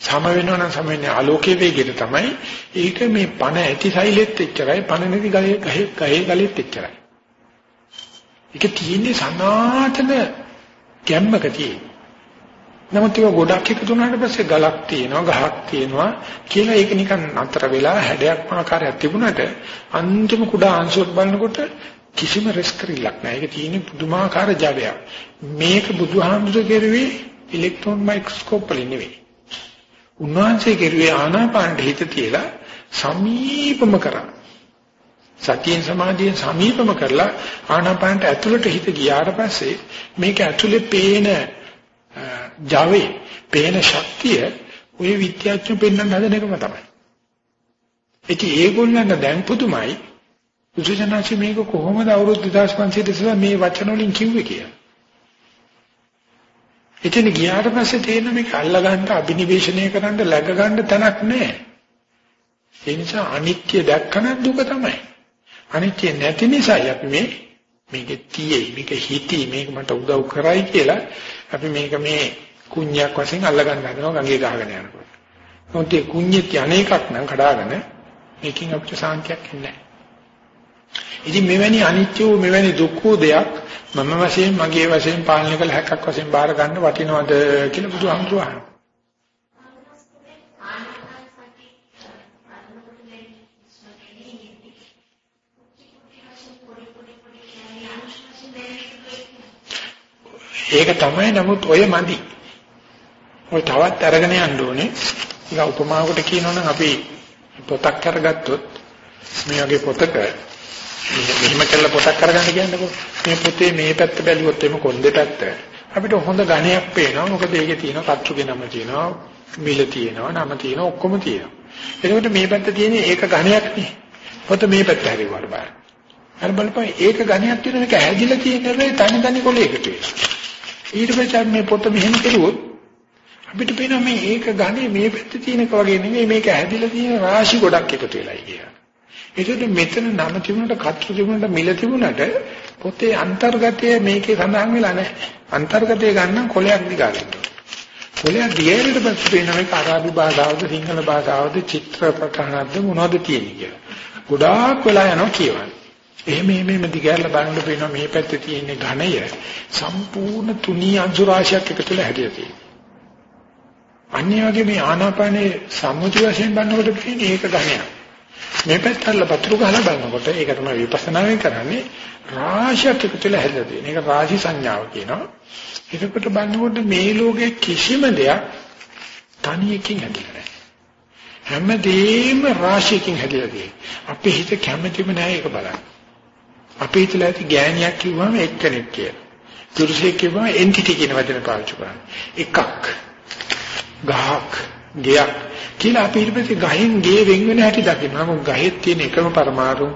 සම වෙනවා නම් සම වෙන්නේ ආලෝකයේ වේගයට තමයි. ඒක මේ පණ ඇති සෛලෙත් එච්චරයි පණ නැති ගලේ ගහේ ගහේ ගලෙත් එච්චරයි. ඒක තියෙන්නේ සනාතන ගැම්මක තියෙන්නේ. නමුත් ඒක ගොඩක් එකතු වුණාට පස්සේ ගලක් තියෙනවා ගහක් තියෙනවා කියලා ඒක නිකන් අතර වෙලා හැඩයක් ආකාරයක් තිබුණාට අන්තිම කුඩා අංශුවක් බලනකොට කිසිම රිස්ක් රිලක් නැහැ. ඒක තියෙන්නේ පුදුමාකාර ජවයක්. මේක බුදුහාමුදුරුවෝ කෙරුවේ ඉලෙක්ට්‍රෝන මයික්‍රොස්කෝප් වලින් නෙවෙයි. උන්වහන්සේ කෙරුවේ ආනාපානට හිත තියලා සමීපම කරා. සතියෙන් සමාධියෙන් සමීපම කරලා ආනාපානට ඇතුළට හිත ගියාට පස්සේ මේක ඇතුලේ පේන Java පේන ශක්තිය ওই විද්‍යාඥයෝ පෙන්වන්න හදන එකම තමයි. ඉතින් ඒගොල්ලන්ට දැන් පුදුමයි උසජනාචි මේක කොහොමද අවුරුදු 2500 ඉස්සෙල්ලා මේ වචන වලින් කිව්වේ කියලා. එතන ගියාට පස්සේ තේරෙන මේක අල්ලා ගන්න අභිනිවේෂණය කරන්න läග ගන්න තැනක් නැහැ. ඒ නිසා අනිත්‍ය දැක්කම දුක තමයි. අනිත්‍ය නැති නිසායි අපි මේ මේක තියේ මේක හිටි මේක මට උදව් කරයි කියලා අපි මේක මේ කුණ්‍යක් වශයෙන් අල්ල ගන්න හදනවා ගඟේ ගහගෙන යනකොට. මොකද මේ කුණ්‍යෙත් අනේකක් නම් කඩාගෙන මේකෙන් අපිට සාන්තියක් එන්නේ නැහැ. ඉතින් මෙවැනි අනිත්‍ය වූ මෙවැනි දුක් වූ දෙයක් මම වශයෙන් මගේ වශයෙන් පාලනය කළ හැක්කක් වශයෙන් බාර ගන්න වටිනවද කියලා බුදුහාමුදුරුවෝ අහනවා. ඒක තමයි නමුත් ඔය මදි. ඔය තවත් අරගෙන යන්න ඕනේ. ඒක උපමාවකට කියනවනම් අපි පොතක් අරගත්තොත් මේ වගේ පොතක මෙහෙම කරලා පොතක් අරගන්න කියන්නකෝ. මේ පොතේ මේ පැත්ත බැලුවොත් එimhe කොන්දේ පැත්ත. අපිට හොඳ ගණයක් පේනවා. මොකද ඒකේ තියෙන කච්චුගේ නම තියෙනවා, මිල තියෙනවා, නම තියෙනවා, ඔක්කොම තියෙනවා. එතකොට මේ පැත්ත තියෙන්නේ ඒක ගණයක් නේ. පොත මේ පැත්ත හැරිවාට බලන්න. අර බලපන් ඒක ගණයක් තියෙන එක හැදිලා තියෙන හැබැයි තනි තනි කොලයකට වෙනවා. ඊට පස්සේ මේ පොත මෙහෙම කරුවොත් අපිට පේනවා මේ ඒක ගන්නේ මේ පැත්තේ තියෙනක වගේ නෙමෙයි මේක ඇදිලා තියෙන රාශි ගොඩක් එකතු වෙලායි කියලා. ඒකට මෙතන නම තිබුණට කටු තිබුණට මිල තිබුණට පොතේ අන්තර්ගතය මේකේ සඳහන් වෙලා නැහැ. අන්තර්ගතය ගන්න කොලයක් දිගාරින්න. කොලයක් දිගේට පස්සේ පේන මේක අරාබි භාෂාවද සිංහල භාෂාවද චිත්‍ර ප්‍රකරණද මොනවද තියෙන්නේ කියලා. ගොඩාක් වෙලා යනවා කියවන්නේ. එහෙම එහෙම දිගහැරලා බලනකොට පේනවා මේ පැත්තේ තියෙන ඝණය සම්පූර්ණ තුනී අංශු රාශියක් එකතුලා හැදිලා තියෙනවා. අනිත් වගේ මේ ආනාපානේ සම්මුති වශයෙන් බලනකොට පේන්නේ ඒක ඝණයක්. මේ පැත්තට පතුරු ගහලා බලනකොට ඒක තමයි විපස්සනාවෙන් කරන්නේ රාශියක් එකතුලා හැදිලා තියෙන. ඒක රාශි සංඥාව කියනවා. ඒකට බලනකොට මේ ලෝකේ කිසිම දෙයක් තනියකින් හැදිලා නැහැ. හැමදේම රාශියකින් හැදිලා තියෙනවා. අපේ හිත කැමැතිම නැහැ ඒක බලන්න. අපේ හිතලා ඇති ගෑණියක් කිව්වම එක්කෙනෙක් කියලා. පුරුෂයෙක් කිව්වම එන්ටිටි කියන වචන පාවිච්චි කරන්නේ. එකක්. ගහක්, ගයක් කියලා අපි ඊට පස්සේ ගහෙන් ගේ වෙන් වෙන හැටි දකිනවා. මොකද ගහෙත් තියෙන එකම පරමාණු,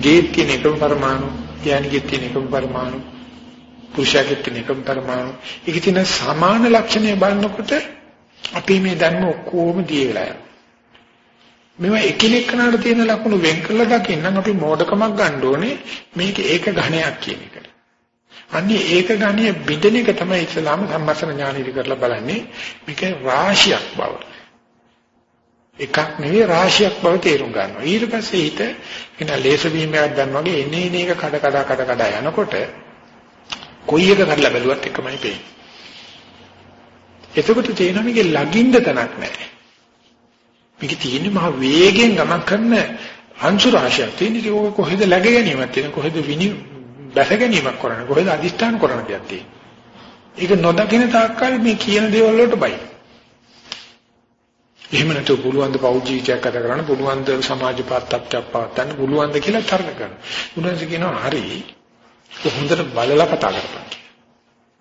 ගේත් තියෙන එකම පරමාණු, ගෑණියෙත් තියෙන එකම පරමාණු, පුරුෂයෙත් තියෙන එකම පරමාණු. ඒක තියෙන සමාන ලක්ෂණය බලනකොට අපි මේ ධර්ම ඔක්කොම දී වෙලා යනවා. මේවා එකිනෙක කනට තියෙන ලක්ෂණ වෙන් කරලා දකින්නම් අපි මෝඩකමක් ගන්න ඕනේ මේක ඒක ඝණයක් කියන එකට. අන්නේ ඒක ඝණය බෙදෙන එක තමයි ඉස්ලාම සම්මස්න ඥානෙදි කරලා බලන්නේ මේක රාශියක් බව. එකක් නෙවෙයි රාශියක් බව තේරුම් ගන්නවා. ඊට පස්සේ හිත එන ලේස වීමයක් ගන්න වගේ එනේ එන එක කඩ කඩ කඩ කඩ යනකොට කොයි එක කරලා බැලුවත් එකමයි පේන්නේ. එතකොට තේරෙනවා මේකේ ලගින්න තැනක් නැහැ. මේක තියෙන්නේ මහ වේගෙන් ගමන් කරන අංශු රාශියක් තියෙන ඉතින් ඔක කොහෙද läග ගැනීමක් තියෙන කොහෙද විනි බැස ගැනීමක් කරන්නේ කොහෙද අදිෂ්ඨාන කරන දෙයක් තියෙන්නේ? ඒක නොදකින තාක්කල් මේ කියන දේවල් වලට බයි එහෙම නැතුව පුළුවන් ද පෞද්ගල ජීවිතයක් ගත කරන්න පුළුවන් ද සමාජ පාත්තක්යක් පවත්වන්න පුළුවන් ද කියලා තර්ක කරනවා උන්වහන්සේ කියනවා හරි හොඳට බලලා කතා කරපන්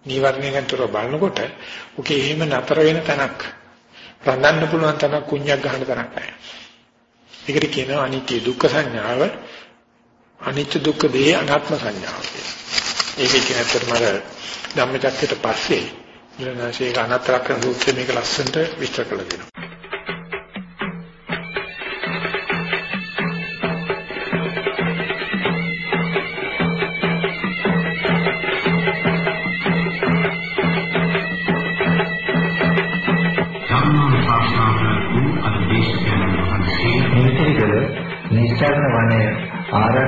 නීවරණයන්තර බලනකොට ඔකේ එහෙම නතර වෙන තැනක් රඳන්න පුළුවන් තරම් කුණ්‍යක් ගන්න තරක් නැහැ. ඒකට කියනවා අනිත්‍ය දුක්ඛ සංඥාව. අනිත්‍ය දුක්ඛ දේ අනාත්ම සංඥාව කියලා. ඒකේ කියන ඇත්තටම අර ධම්මචක්කයට පස්සේ ඊළඟට අනාත්තරක්ෂණ සූත්‍රයේ මේක ලස්සනට විස්තර කරලා දෙනවා.